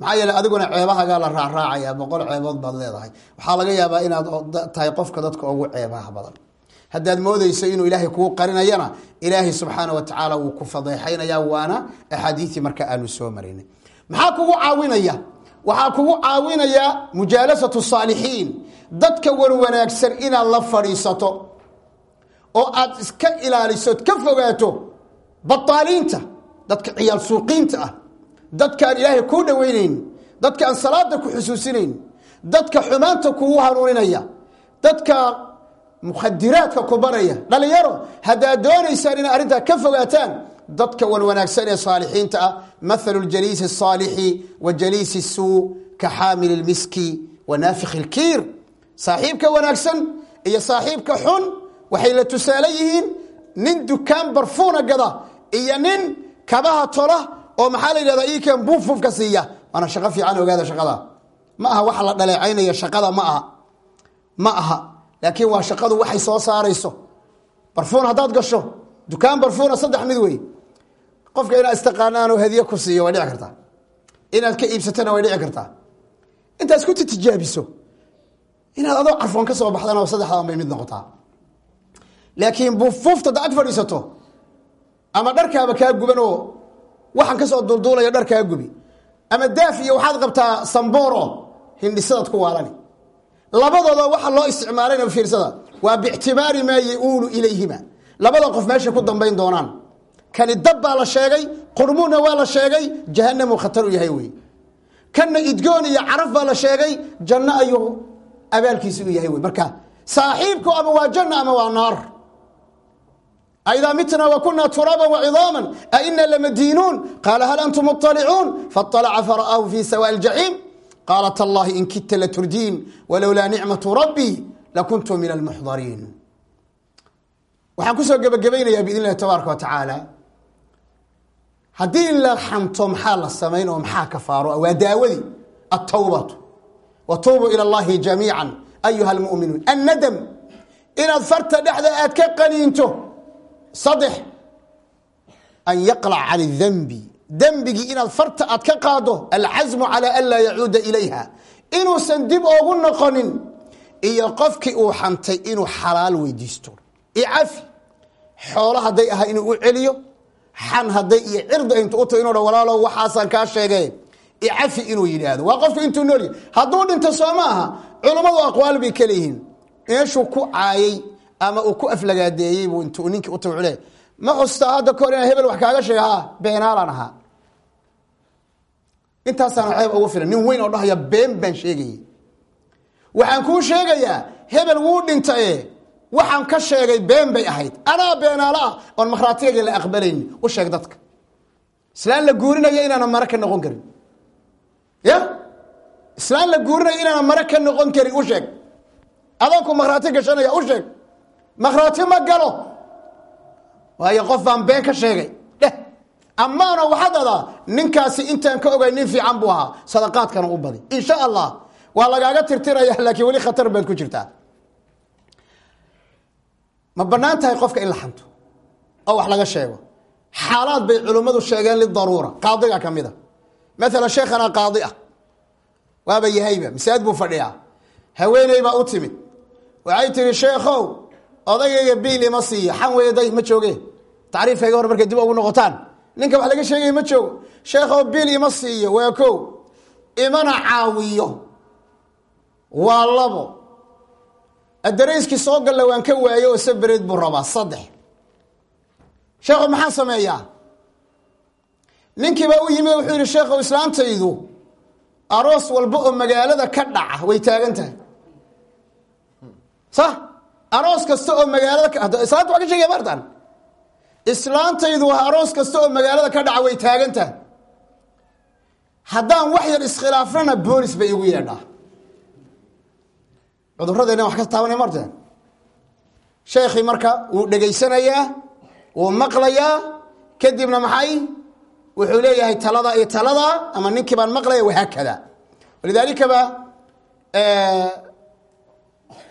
Maxaa yeele adiguna ceebahaagaa la raacraacaya boqol ceebood baad leedahay. Waxaa laga yaabaa inaad tahay qofka dadka ugu ceebaha badan haddaad moodeyso inuu ilaahay kugu qarinayana ilaahay subxaana wa tacaala wuu ku fadeexaynaya waana axaadiisii marka aanu soo marinay. Maxaa kugu caawinaya? Waxaa kugu caawinaya mujaalasatu saalixiin. Dadka wan wanaagsan inaad la fadhiisato oo aad iska ilaalisood ka fogaato bataaliinta dadka ciyaal suuqiinta ah dadkaan ilaahay kuu dhoweynayn dadka aan salaada ku xusuusinayn dadka xumaanta kugu hanuuninaya dadka mukhadiraadka ku baraya dhalinyaro haddaad doonaysaan inay arrintaa ka fogaataan dadka wan wanaagsan ee saalixiinta ah mathalu ljaliisi الصaalixi wa jaliisi الsuu ka xaamil اlmiski wa naafik اlkiir saaxiibka wanaagsan iyo saaxiibka xun waxay la tusaale yihiin nin dukaan barfuuna gada iyo nin kabaha tola oo maxaa la yidhahdaa iikan buufufka siiya waana shaqo fiican ogaada shaqada ma aha waxa la dhaleecaynaya shaqada ma aha ma aha laakiin waa shaqadu waxay soo saarayso. Barfuun haddaad gasho dukaan barfuuna saddex mid wey qofka inaad istaqaanaanoo hadiye ku siiyo way dhici kartaa. Inaad ka iibsatona way dhici kartaa. Intaad isku titijaabiso inaad adoo carfoon ka soo baxdana saddexdaan bay mid noqotaa. Laakiin bufuufta da ag fadhiisato ama dharkaaba kaa guban oo waxaan ka soo dulduulaya dhar kaa gubi ama daaf iyo waxaad qabtaa sambooro hindhisadaad ku waalani labadooda waxa loo isticmaalayna fiirsada waa biictibaari maa yauulu ilayhima labada qof meeshay ku dambayn doonaan kani dab baa la sheegay qurmuuna waa la sheegay jahanamuu khatar u yahay wey kanna idgoon iyo caraf baa la sheegay janno ayuu abaalkiisi u yahay wey marka saaxiibku ama waa janna ama waa naar aidaa mitna wa kuna turaaba wacidaama aina lamadiinuun qaala hal antum muطalicuun faطalaca fara'aahu fi sawaaءi اljaxiim qaala tallahi in kidta laturdiin walowlaa nicmatu rabbii lakuntu min almuxdariin waxaan ku soo gebagabaynayaa biidn illahi tabaaraka wa tacaala haddii la xanto maxaa la samayn oo maxaa kafaaro waa daawadii altawbatu wa tuubuu ila allahi jamiica ayuha almu'minuun annadam inaad farta dhexda aad ka qaniinto saddex an yaqlac can اdanbi dembigii inaad farta aad ka qaado alcasmu calى an laa yacuuda ilayha. Inuusan dib oogu noqonin iyo qofkii uu xantay inuu xalaal weydiisto. Icafi xoolo hadday ahaa inuu u celiyo xan hadday iyo cirda intu uta inu walaalo waxaasaan kaa sheege icafi inuu yidhaahdo. Waa qofku intuu noolya hadduu dhinto soo ma aha aqwaal bay ka leeyihiin. Meeshuu ku caayey ama uu ku aflagaadeeyey buu intuu ninkii uta wuxuu le ma xustaa hadda hebel wax kaaga sheega beenaalaan ahaa intaasaana ceeb ugu filan. Nin weyn oo dhahaya been baan sheegayay. Waxaan kuu sheegayaa hebel wuu dhintaye waxaan ka sheegay been bay ahayd. Anaa beenaalo ah oon makhraatigaga la aqbalayni u sheeg dadka. Islaan la guurinaya inaana mare ka noqon karin. Ya? Islaan la guurinaya inaana mare ka noqon karin u sheeg. Adoonku makhraati gashanaya u sheeg. Makhraati ma galo. Waayo qof baan been ka sheegay amaana waxaad ninkaasi intaan ka ogay nin fiican buu ahaa. Sadaqaadkana u badi. Insha allah waa lagaaga tirtiraya laakiin weli khatar baad ku jirtaa. Ma bannaan tahay qofka in la xanto oo wax laga sheego? Xaalaad bay culimmadu sheegeen lidaruura. Qaadiga ka mid a maalan sheekhana qaadi ah. Waaba yahayba. Masaajid buu fadhiyaa. Haweeney baa u timid. Waxay tihi sheekhow odagayga biil ima siiya. Xan weeye day ma jooge tacriifkayga hor markay dib ugu noqotaan ninka wax laga sheegaya ma joogo sheekhow biil ima siiyo waa ko imana caawiyo. Waa labo. Adarayskii soo galla waan ka waayo oo sabareed buu rabaa saddex. Sheekhu maxaa sameeyaa? Ninkii baa u yimi wuxuu yihi sheekhow islaantaydu aroos walba oo magaalada ka dhaca way taagan tahay. Sa aroos kasta oo magaalada islaanta waa ka sheegaya maartan islaantaydu waa aroos kasta oo magaalada ka dhaca way taagan tahay haddaan wax yar iskhilaafnana boolis bay igu yeedhaa. Cuduradeena wax ka taabanay marta sheekhii marka wuu dhegaysanayaa wuu maqlayaa kadibna maxay? Wuxuu leeyahay talada iyo talada ama ninkii baan maqlaya wahaakada walidaalika ba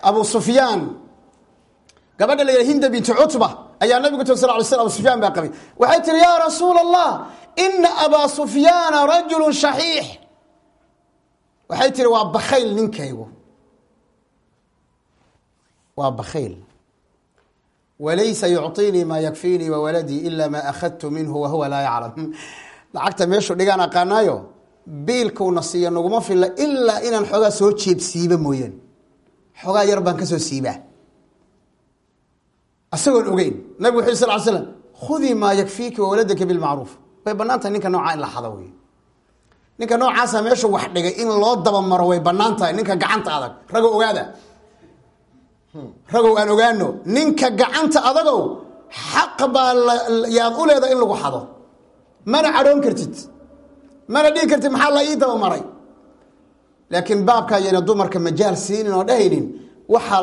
abu sufyaan gabadha la yidhah hinda binti cutba ayaa nabigu tiri sal ly sl abu sufyaan baa qabay. Waxay tihi yaa rasuul allah ina abaa sufyaana rajulu shaxiix. Waxay tihi waa bakayl ninkaygu. Waa bakayl walaysa yucطinii maa yakfiinii wawaladii ila maa akhadtu minhu wahuwa laa yaclam. Lacagta meeshuu dhigaan aqaanaayo biilkuna siiya naguma filla ilaa inaan xoogaa soo jeebsiiba mooyaan xoogaa yar baan ka soo siibaa isagoon ogeyn nabig wuxu sal slam khudii maa yakfiiki wawaladaka bilmacruuf way bannaan tahay ninka noocaa in la xado wey ninka noocaasa meeshu wax dhigay in loo dabamaro way bannaan tahay ninka gacanta adag. Rago ogaada. Ragow aan ogaano ninka gacanta adagow xaq baa yaad u leedahay in lagu xado. Mana cadhoon kartid. Mana dhigi kartid maxaa la ii dabamaray? Laakiin baabka ayayna dumarka majaal siinin oo dhahaynin waxaa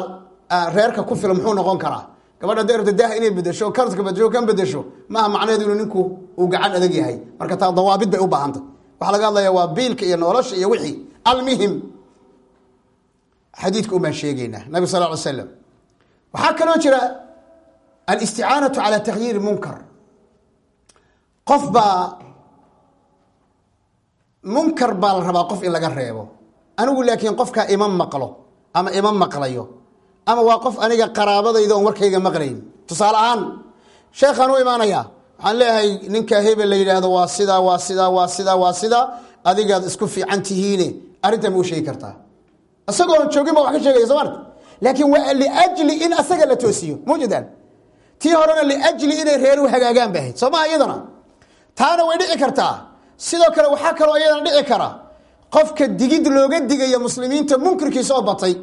reerka ku filan muxuu noqon karaa gabadha hadday rabta daaha inay bedesho karska bedesho kan bedesho maaha macnaheedu inuu ninku uu gacan adag yahay. Marka taa dawaabid bay u baahantay. Waxaa laga hadlaya waa biilka iyo nolosha iyo wixii. Almuhim. Xadiidka umaan sheegeynaa nabig sal ly slam waxaa kaloo jira alisticaanatu calaa takhyiiri munkar. Qof baa munkar baa la rabaa qof in laga reebo. Anigu laakiin qofkaa ima maqlo ama ima maqlayo ama waa qof aniga qaraabadayda oon warkayga maqlayn tusaale ahaan sheekhaan u imaanayaa waxaan leeyahay ninka hebel la yidhaahdo waa sidaa waa sidaa waa sidaa waa sidaa adigaad isku fiican tihiine. Arrintan ma u sheegi kartaa. Isagoon joogin ba wax ka sheegaya soo marta laakiin waa liajli in asaga la toosiyo. Mawjadaan tii horena liajli inay reeru hagaagaan bay ahayd soo maha iyadana? Taana way dhici kartaa. Sidoo kale waxaa kaloo iyadana dhici kara. Qofka digid looga digaya muslimiinta munkirkiisa oo batay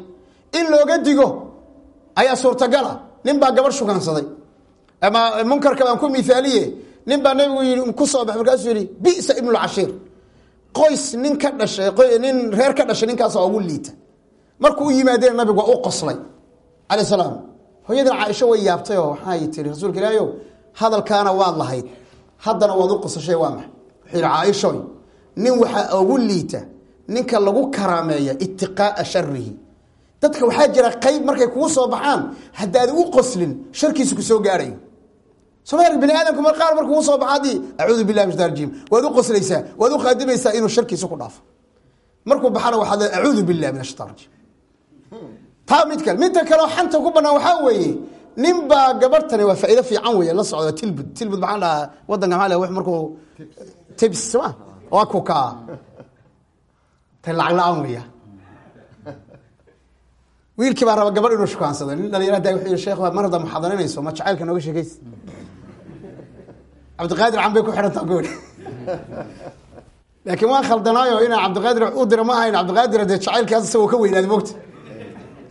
in looga digo ayaa suurtagala. Nin baa gabarh shukansaday ama munkarka baan ku miaaliye nin baa nabigu yii ku soo baxay markaasuu yihi bisa ibnulcashiir qoys nin ka dhashay nin reer ka dhashay ninkaasa ugu liita. Markuu u yimaadeen nabigu waa u qoslay. Cala salaam. Hooyadan caaisho way yaabtay oo waxay tiri rasuulka ilaahi ow hadalkaana waad lahayd. Haddana waad u qosashay waa maxay? Wuxuu yihi caaishoy nin waxaa ugu liita ninka lagu karaameeya itiqaaa sharihi dadka waxaa jira qayb markay kugu soo baxaan haddaad u qoslin sharkiisa ku soo gaarayo soma bini aadamku mar qaar markuu soo baxa haddii billahi min rajim waad u qoslaysaa waad u qaadimaysaa inuu sharkiisa ku dhaafo. Markuu baxana waxaad le acuudu billahi min ashaitan rajim taa mid kale midta kaleo xanta ku banaan waxaa weeye nin baa gabartani waa faa'iido fiican weeye la socda tilbud tilbud maxaan dhahaa waddanka maxaa le markuu tibs soma waa kukaa ta lacag la'aan weya wiilkii baa raba gabadh inuu shukaansado. Nin dhalinyara da wuxuu yihi sheekh mar hadda muxaadarinayso ma jacaylka nooga sheekaysa cabdiqaadir can bay ku xidhantaa goori laakiin waan khaldanaayo inaan cabdiqaadir u dira ma ahayn. Cabdiqaadir dee jacaylkaas isagoo ka weynaada mogta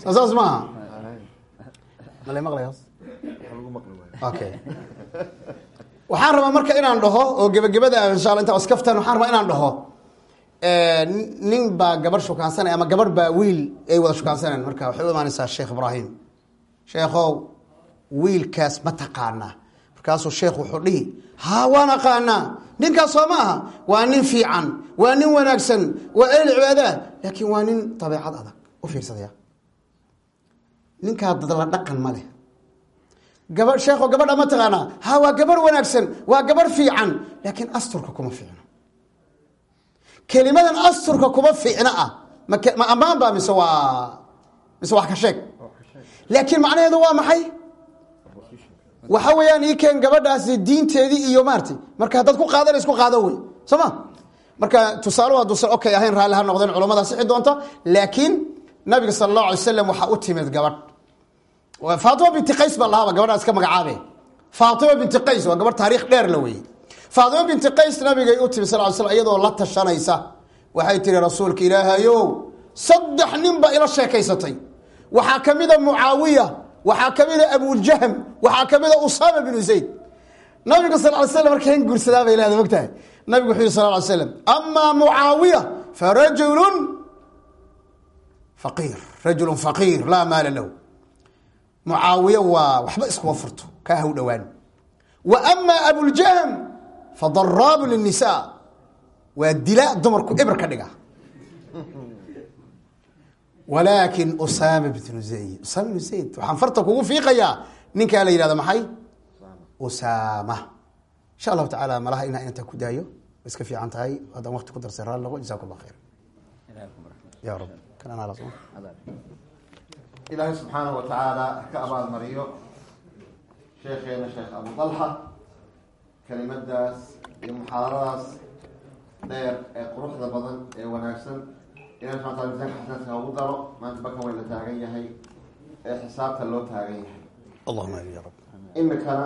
soo saas ma aha. Mala maqlay hoos? Okay waxaan rabaa marka inaan dhaho oo gebagabada insha intaa iskaftaan waxaan rabaa inaan dhaho nin baa gabarh shukaansanay ama gabarh baa wiil ay wada shukaansaneen marka waxay u imaanaysaa sheekh ibraahim. Sheekhow wiilkaas ma taqaanaa. Markaasuu sheekh wuxuu dhihi haa waan aqaanaa. Ninkaas soo ma aha. Waa nin fiican waa nin wanaagsan waa el cibaadaa laakiin waa nin dabeecad adag u fiirsadaya ninkaa dadla dhaqan ma leh. Gaba sheekho gabadha ma taqaanaa. Ha waa gabarh wanaagsan waa gabarh fiican. Laakiin asturka kuma fiicno kelimadan asturka kuma fiicna ah. Ma ma ammaan baa mise waa mise wax ka sheeg? Laakiin macnaheedu waa maxay? Waxa weeyaan ii keen gabadhaasi diinteedii iyo maaratay marka haddaad ku qaadana isku qaado wey. Soo ma? Marka tusaale hadduusan okay ahayn raalli ha noqdeen culamada sixi doonta laakiin nabiga sala allahu alay slam waxaa u timid gabadh. Faatima binti qays baa lahaaba gabadhaa iska magacaabe faatima binti qays waa gabadh taariikh dheer la weeye faatima binti qays nabigay u timi sal slam iyadoo la tashanaysa. Waxay tihi rasuulka ilaahayow saddex nin baa ila sheekaysatay. Waxaa ka mida mucaawiya waxaa ka mida abujahm waxaa ka mida usaama binu zayd. Nabigu sal ly slam markan guursadaa bay leeda mogtahay nabigu wuxuu yiri sal ly slam amaa mucaawiya farajulun faqiir rajulun faqiir laa maala lahu. Mucaawiye waa waxba iskuma furto kaa haw dhowaan wa amaa abuljahm fadaraabu linisa waa dila dumarku ibr ka dhiga walaakin usaama bnu zayd. Usaama bnu zayd waxaan farta kugu fiiqayaa. Ninkaa la yihahdo maxay? Usaama. Insha allahu tacaala malaha inaa intaa ku daayo. Way iska fiican tahay. Haddaan wakti ku darsay raalli noqo jasakum allah khayr. Ya rab ilaahay subxaanahu watacaala ka abaalmariyo sheekheena sheekh abu dalxa kelimadaas iyo muxaadaradaas dheer ee quruxda badan ee wanaagsan ilahi subxana tala misaanka xasanadka ugu daro maanta bakan way la taagan yahay ee xisaabta loo taagan yahay. Imikana